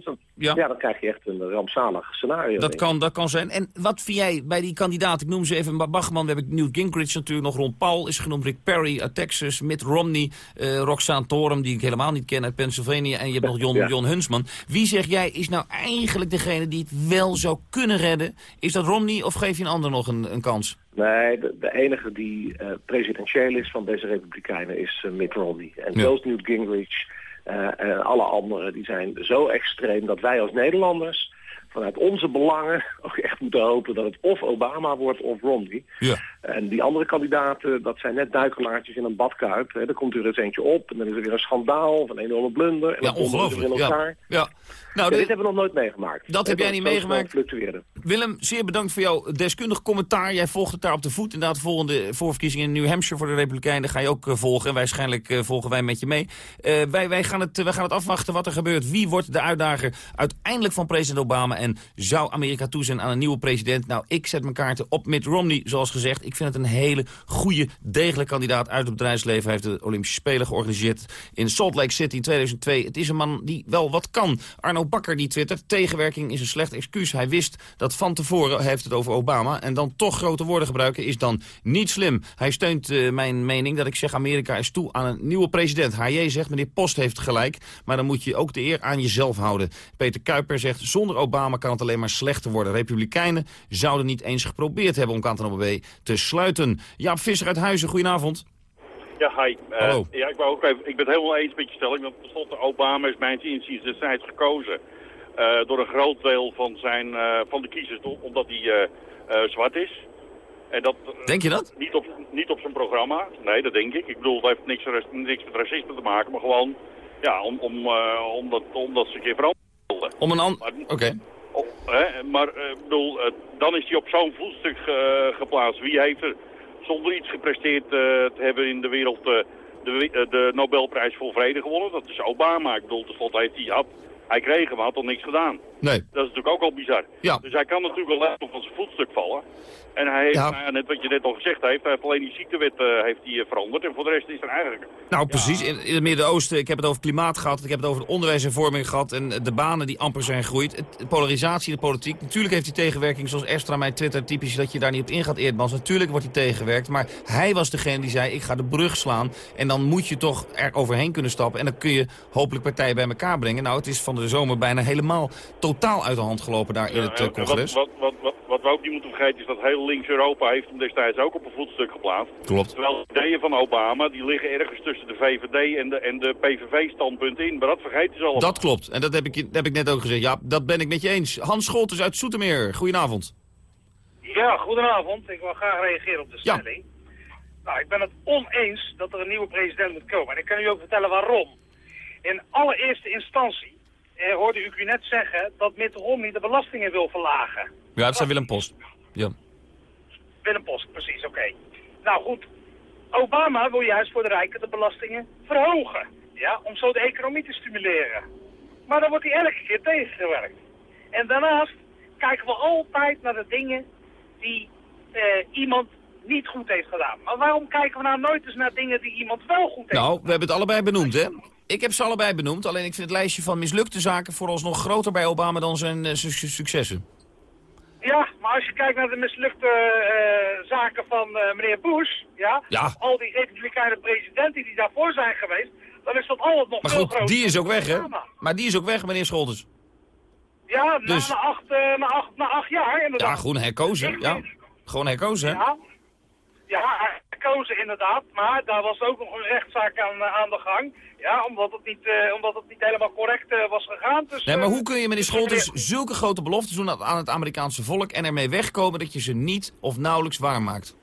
Dan, ja. ja. dan krijg je echt een rampzalig scenario. Dat kan, dat kan zijn. En wat vind jij bij die kandidaat? Ik noem ze even Bachman, we hebben Newt Gingrich natuurlijk nog. Ron Paul is genoemd, Rick Perry uit Texas, Mitt Romney, uh, Roxanne Torum, die ik helemaal niet ken uit Pennsylvania. En je hebt nog John, ja. John Hunsman. Wie zeg jij is nou eigenlijk degene die het wel zou kunnen redden? Is dat Romney of geef je een ander nog een, een kans? Nee, de, de, enige die uh, presidentieel is van deze republikeinen is uh, Mitt Romney. En zelfs Newt Gingrich alle anderen die zijn zo extreem dat wij als Nederlanders vanuit onze belangen ook echt moeten hopen dat het of Obama wordt of Romney. Ja. En die andere kandidaten, dat zijn net duikelaartjes in een badkuip. Hè. Er komt er eens eentje op en dan is er weer een schandaal of een enorme blunder. En ja, ongelooflijk. In elkaar. Ja. ja. Nou, dit hebben we nog nooit meegemaakt. Dat heb jij niet meegemaakt. Fluctueren. Willem, zeer bedankt voor jouw deskundig commentaar. Jij volgt het daar op de voet. Inderdaad, volgende voorverkiezingen in New Hampshire voor de Republikeinen ga je ook uh, volgen. En waarschijnlijk uh, volgen wij met je mee. Uh, wij, wij, gaan het, wij gaan het afwachten wat er gebeurt. Wie wordt de uitdager uiteindelijk van president Obama? En zou Amerika toezien aan een nieuwe president? Nou, ik zet mijn kaarten op Mitt Romney, zoals gezegd. Ik vind het een hele goede, degelijke kandidaat uit het bedrijfsleven. Hij heeft de Olympische Spelen georganiseerd in Salt Lake City in 2002. Het is een man die wel wat kan. Arno Bakker die twittert, tegenwerking is een slecht excuus. Hij wist dat van tevoren, hij heeft het over Obama... en dan toch grote woorden gebruiken is dan niet slim. Hij steunt uh, mijn mening dat ik zeg Amerika is toe aan een nieuwe president. HJ zegt, meneer Post heeft gelijk, maar dan moet je ook de eer aan jezelf houden. Peter Kuiper zegt, zonder Obama kan het alleen maar slechter worden. Republikeinen zouden niet eens geprobeerd hebben om Guantanamo Bay te sluiten. Jaap Visser uit Huizen, goedenavond. Ja, hi. Uh, Hallo. Ja, ik, wou ook even, ik ben het helemaal eens met je stelling. Want tenslotte, Obama is mijn inziens destijds gekozen uh, door een groot deel van, zijn, uh, van de kiezers, omdat hij zwart is. En dat, denk je dat? Niet op, niet op zijn programma. Nee, dat denk ik. Ik bedoel, dat heeft niks, niks met racisme te maken, maar gewoon ja, om, om, omdat, omdat ze een keer veranderen Om een ander... Oké. Okay. Maar ik bedoel, dan is hij op zo'n voetstuk geplaatst. Wie heeft er zonder iets gepresteerd te hebben in de wereld de, de Nobelprijs voor Vrede gewonnen. Dat is Obama. Ik bedoel, tenslotte heeft hij, had, hij kreeg hem, had al niks gedaan. Nee. Dat is natuurlijk ook al bizar. Ja. Dus hij kan natuurlijk wel even van zijn voetstuk vallen. En hij heeft, ja. nou, net wat je net al gezegd heeft, hij heeft alleen die ziektewet uh, heeft hij, veranderd. En voor de rest is er eigenlijk... Nou, precies. In, in het Midden-Oosten, ik heb het over klimaat gehad, ik heb het over het onderwijs en vorming gehad en de banen die amper zijn gegroeid. Het, de polarisatie in de politiek. Natuurlijk heeft hij tegenwerking, zoals Estra mij Twitter typisch, dat je daar niet op ingaat, Eerdmans. Natuurlijk wordt hij tegengewerkt, maar hij was degene die zei, ik ga de brug slaan. En dan moet je toch er overheen kunnen stappen. En dan kun je hopelijk partijen bij elkaar brengen. Nou, het is van de zomer bijna helemaal totaal uit de hand gelopen daar in het eh, congres. Wat, wat, wat, wat, wat we ook niet moeten vergeten is dat heel links Europa heeft hem destijds ook op een voetstuk geplaatst. Klopt. Terwijl de ideeën van Obama, die liggen ergens tussen de VVD en de, en de PVV-standpunten in. Maar dat vergeten ze allemaal. Dat klopt. En dat heb ik, dat heb ik net ook gezegd. Ja, dat ben ik met je eens. Hans Scholtes uit Soetermeer. Goedenavond. Ja, goedenavond. Ik wil graag reageren op de stelling. Nou, ik ben het oneens dat er een nieuwe president moet komen. En ik kan u ook vertellen waarom. In allereerste instantie hoorde ik u net zeggen dat Mitt Romney de belastingen wil verlagen. Ja, dat zijn Willem Post. Ja. Willem Post, precies, oké. Nou goed, Obama wil juist voor de rijken de belastingen verhogen. Ja, om zo de economie te stimuleren. Maar dan wordt hij elke keer tegengewerkt. En daarnaast kijken we altijd naar de dingen die eh, iemand niet goed heeft gedaan. Maar waarom kijken we nou nooit eens naar dingen die iemand wel goed heeft Nou, we hebben het allebei benoemd, hè? Ik heb ze allebei benoemd. Alleen ik vind het lijstje van mislukte zaken vooralsnog groter bij Obama dan zijn eh, su- su- successen. Ja, maar als je kijkt naar de mislukte eh, zaken van eh, meneer Bush, ja, Ja. al die republikeine presidenten die daarvoor zijn geweest, dan is dat alles nog Maar veel goed, groter. die is ook weg, hè? Maar die is ook weg, meneer Scholtes. Ja, na, Dus- na, acht, na, acht, na acht jaar inderdaad. Ja, gewoon herkozen. Ja, gewoon herkozen, hè? Ja, ja gekozen inderdaad, maar daar was ook nog een rechtszaak aan, eh, aan de gang. Ja, omdat het niet, eh, omdat het niet helemaal correct eh, was gegaan. Dus, Nee, maar hoe kun je, meneer Scholtes, zulke grote beloftes doen aan- het Amerikaanse volk... en ermee wegkomen dat je ze niet of nauwelijks waarmaakt?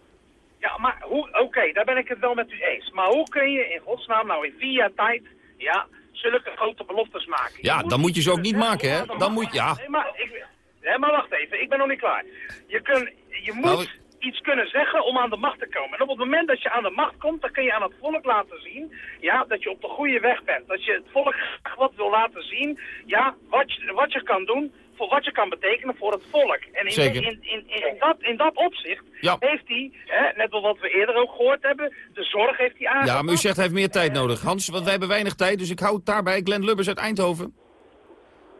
Ja, maar hoe, oké, daar ben ik het wel met u eens. Maar hoe kun je in godsnaam nou in vier jaar tijd, ja, zulke grote beloftes maken? Ja, dan moet je ze ook niet maken, hè? Dan moet, ja. Nee, maar, ik, nee, maar wacht even, ik ben nog niet klaar. Je, kun, je moet Nou, iets kunnen zeggen om aan de macht te komen. En op het moment dat je aan de macht komt, dan kun je aan het volk laten zien ja, dat je op de goede weg bent. Dat je het volk wat wil laten zien, ja, wat je, wat je kan doen, voor wat je kan betekenen voor het volk. En in, Zeker. in, in, in, in dat, in dat opzicht Ja. heeft hij, hè, net als wat we eerder ook gehoord hebben, de zorg heeft hij aangepakt. Ja, maar u zegt hij heeft meer tijd nodig. Hans, want wij hebben weinig tijd, dus ik hou het daarbij. Glenn Lubbers uit Eindhoven.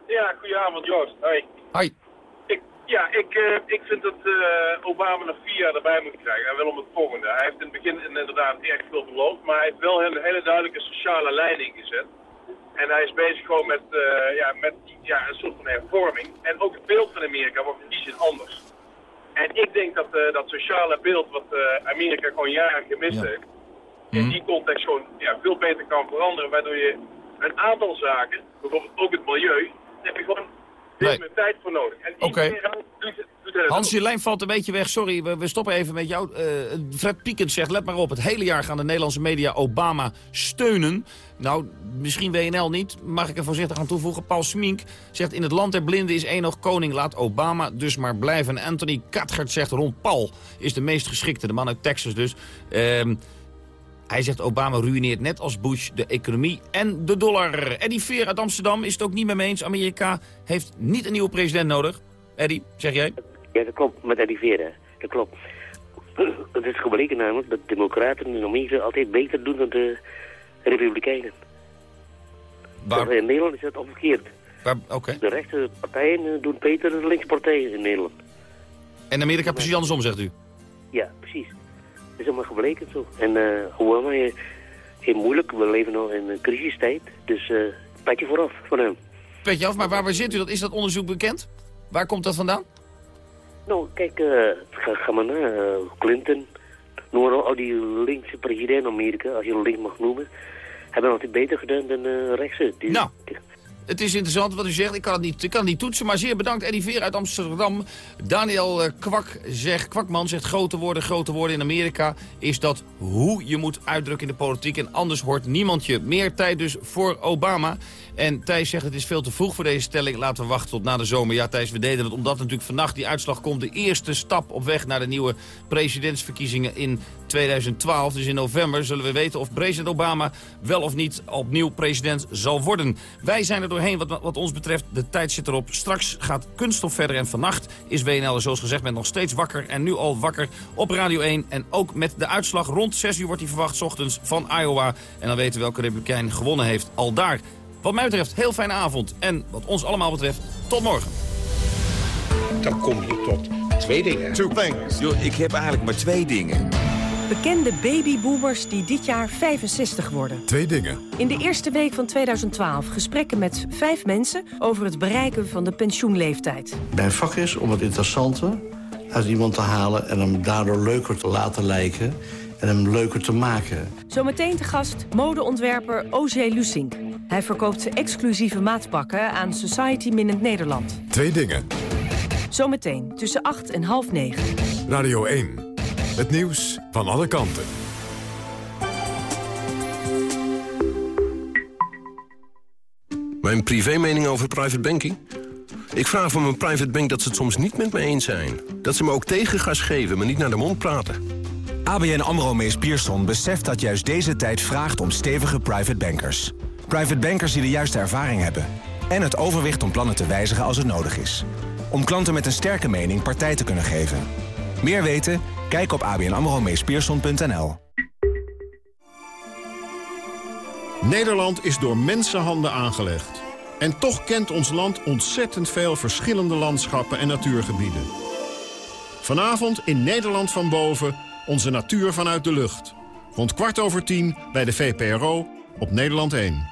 Ja, goedenavond Joost. Hoi. Hoi. Ja, ik, eh, ik vind dat eh, Obama nog vier jaar erbij moet krijgen. En wel om het volgende. Hij heeft in het begin inderdaad erg veel beloofd, maar hij heeft wel een hele duidelijke sociale leiding gezet. En hij is bezig gewoon met, eh, ja, met ja, een soort van hervorming. En ook het beeld van Amerika wordt in die zin anders. En ik denk dat dat sociale beeld wat Amerika gewoon jaren gemist heeft, in die context gewoon ja, veel beter kan veranderen. Waardoor je een aantal zaken, bijvoorbeeld ook het milieu, heb je gewoon veel Nee. meer tijd voor nodig. En Oké. doet, doet Hans, je lijn valt een beetje weg. Sorry, we, we stoppen even met jou. Eh, Fred Piekens zegt, let maar op, het hele jaar gaan de Nederlandse media Obama steunen. Nou, misschien WNL niet, mag ik er voorzichtig aan toevoegen. Paul Smink zegt, in het land der blinden is één nog koning, laat Obama dus maar blijven. En Anthony Katgert zegt, Ron Paul is de meest geschikte, de man uit Texas dus. Ehm, hij zegt, Obama ruïneert net als Bush de economie en de dollar. Eddie Veer uit Amsterdam is het ook niet mee eens. Amerika heeft niet een nieuwe president nodig. Eddie, zeg jij? Ja, dat klopt, met Eddie Vera. Dat klopt. Het is gebleken namelijk dat democraten in Amerika altijd beter doen dan de republikeinen. Waar- In Nederland is dat omgekeerd. Waar-. De rechtse partijen eh, doen beter dan de linkse partijen in Nederland. En Amerika precies andersom, zegt u? Ja, precies. Is allemaal gebleken zo. En Obama is heel moeilijk. We leven nog in een crisistijd. Dus eh patje vooraf van hem. Petje af, maar waar, waar zit u? Dat, is dat onderzoek bekend? Waar komt dat vandaan? Nou, kijk, eh, ga, ga maar naar eh, Clinton. Noem maar al die linkse presidenten in Amerika, als je hem link mag noemen, hebben altijd beter gedaan dan eh rechtse. Die, Nou, het is interessant wat u zegt. Ik kan het niet, ik kan niet toetsen, maar zeer bedankt. Eddie Veer uit Amsterdam. Daniel eh, Kwak zegt, Kwakman zegt grote woorden, grote woorden in Amerika. Is dat hoe je moet uitdrukken in de politiek. En anders hoort niemand je. Meer tijd dus voor Obama. En Thijs zegt het is veel te vroeg voor deze stelling. Laten we wachten tot na de zomer. Ja Thijs, we deden het omdat natuurlijk vannacht die uitslag komt. De eerste stap op weg naar de nieuwe presidentsverkiezingen in 2012. Dus in november zullen we weten of president Obama wel of niet opnieuw president zal worden. Wij zijn er doorheen wat, wat ons betreft. De tijd zit erop. Straks gaat Kunststof verder en vannacht is WNL zoals gezegd met nog steeds wakker. En nu al wakker op Radio 1. En ook met de uitslag rond 6 uur wordt die verwacht ochtends van Iowa. En dan weten we welke republikein gewonnen heeft al daar. Wat mij betreft, heel fijne avond. En wat ons allemaal betreft, tot morgen. Dan kom je tot twee dingen. Two things. Yo, ik heb eigenlijk maar twee dingen. Bekende babyboomers die dit jaar 65 worden. Twee dingen. In de eerste week van 2012 gesprekken met vijf mensen... over het bereiken van de pensioenleeftijd. Mijn vak is om het interessante uit iemand te halen... en hem daardoor leuker te laten lijken en hem leuker te maken. Zometeen te gast modeontwerper Ozé Lusink. Hij verkoopt exclusieve maatpakken aan Society Minend Nederland. Twee dingen. Zometeen tussen 8 en half 9. Radio 1. Het nieuws van alle kanten. Mijn privémening over private banking? Ik vraag van mijn private bank dat ze het soms niet met me eens zijn. Dat ze me ook tegengas geven, maar niet naar de mond praten. ABN AMRO Mees Pierson beseft dat juist deze tijd vraagt om stevige private bankers. Private bankers die de juiste ervaring hebben. En het overwicht om plannen te wijzigen als het nodig is. Om klanten met een sterke mening partij te kunnen geven. Meer weten? Kijk op abnamromeespierson.nl. Nederland is door mensenhanden aangelegd. En toch kent ons land ontzettend veel verschillende landschappen en natuurgebieden. Vanavond in Nederland van boven onze natuur vanuit de lucht. Rond kwart over tien bij de VPRO op Nederland 1.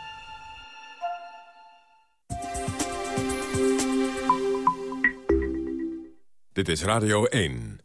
Dit is Radio 1.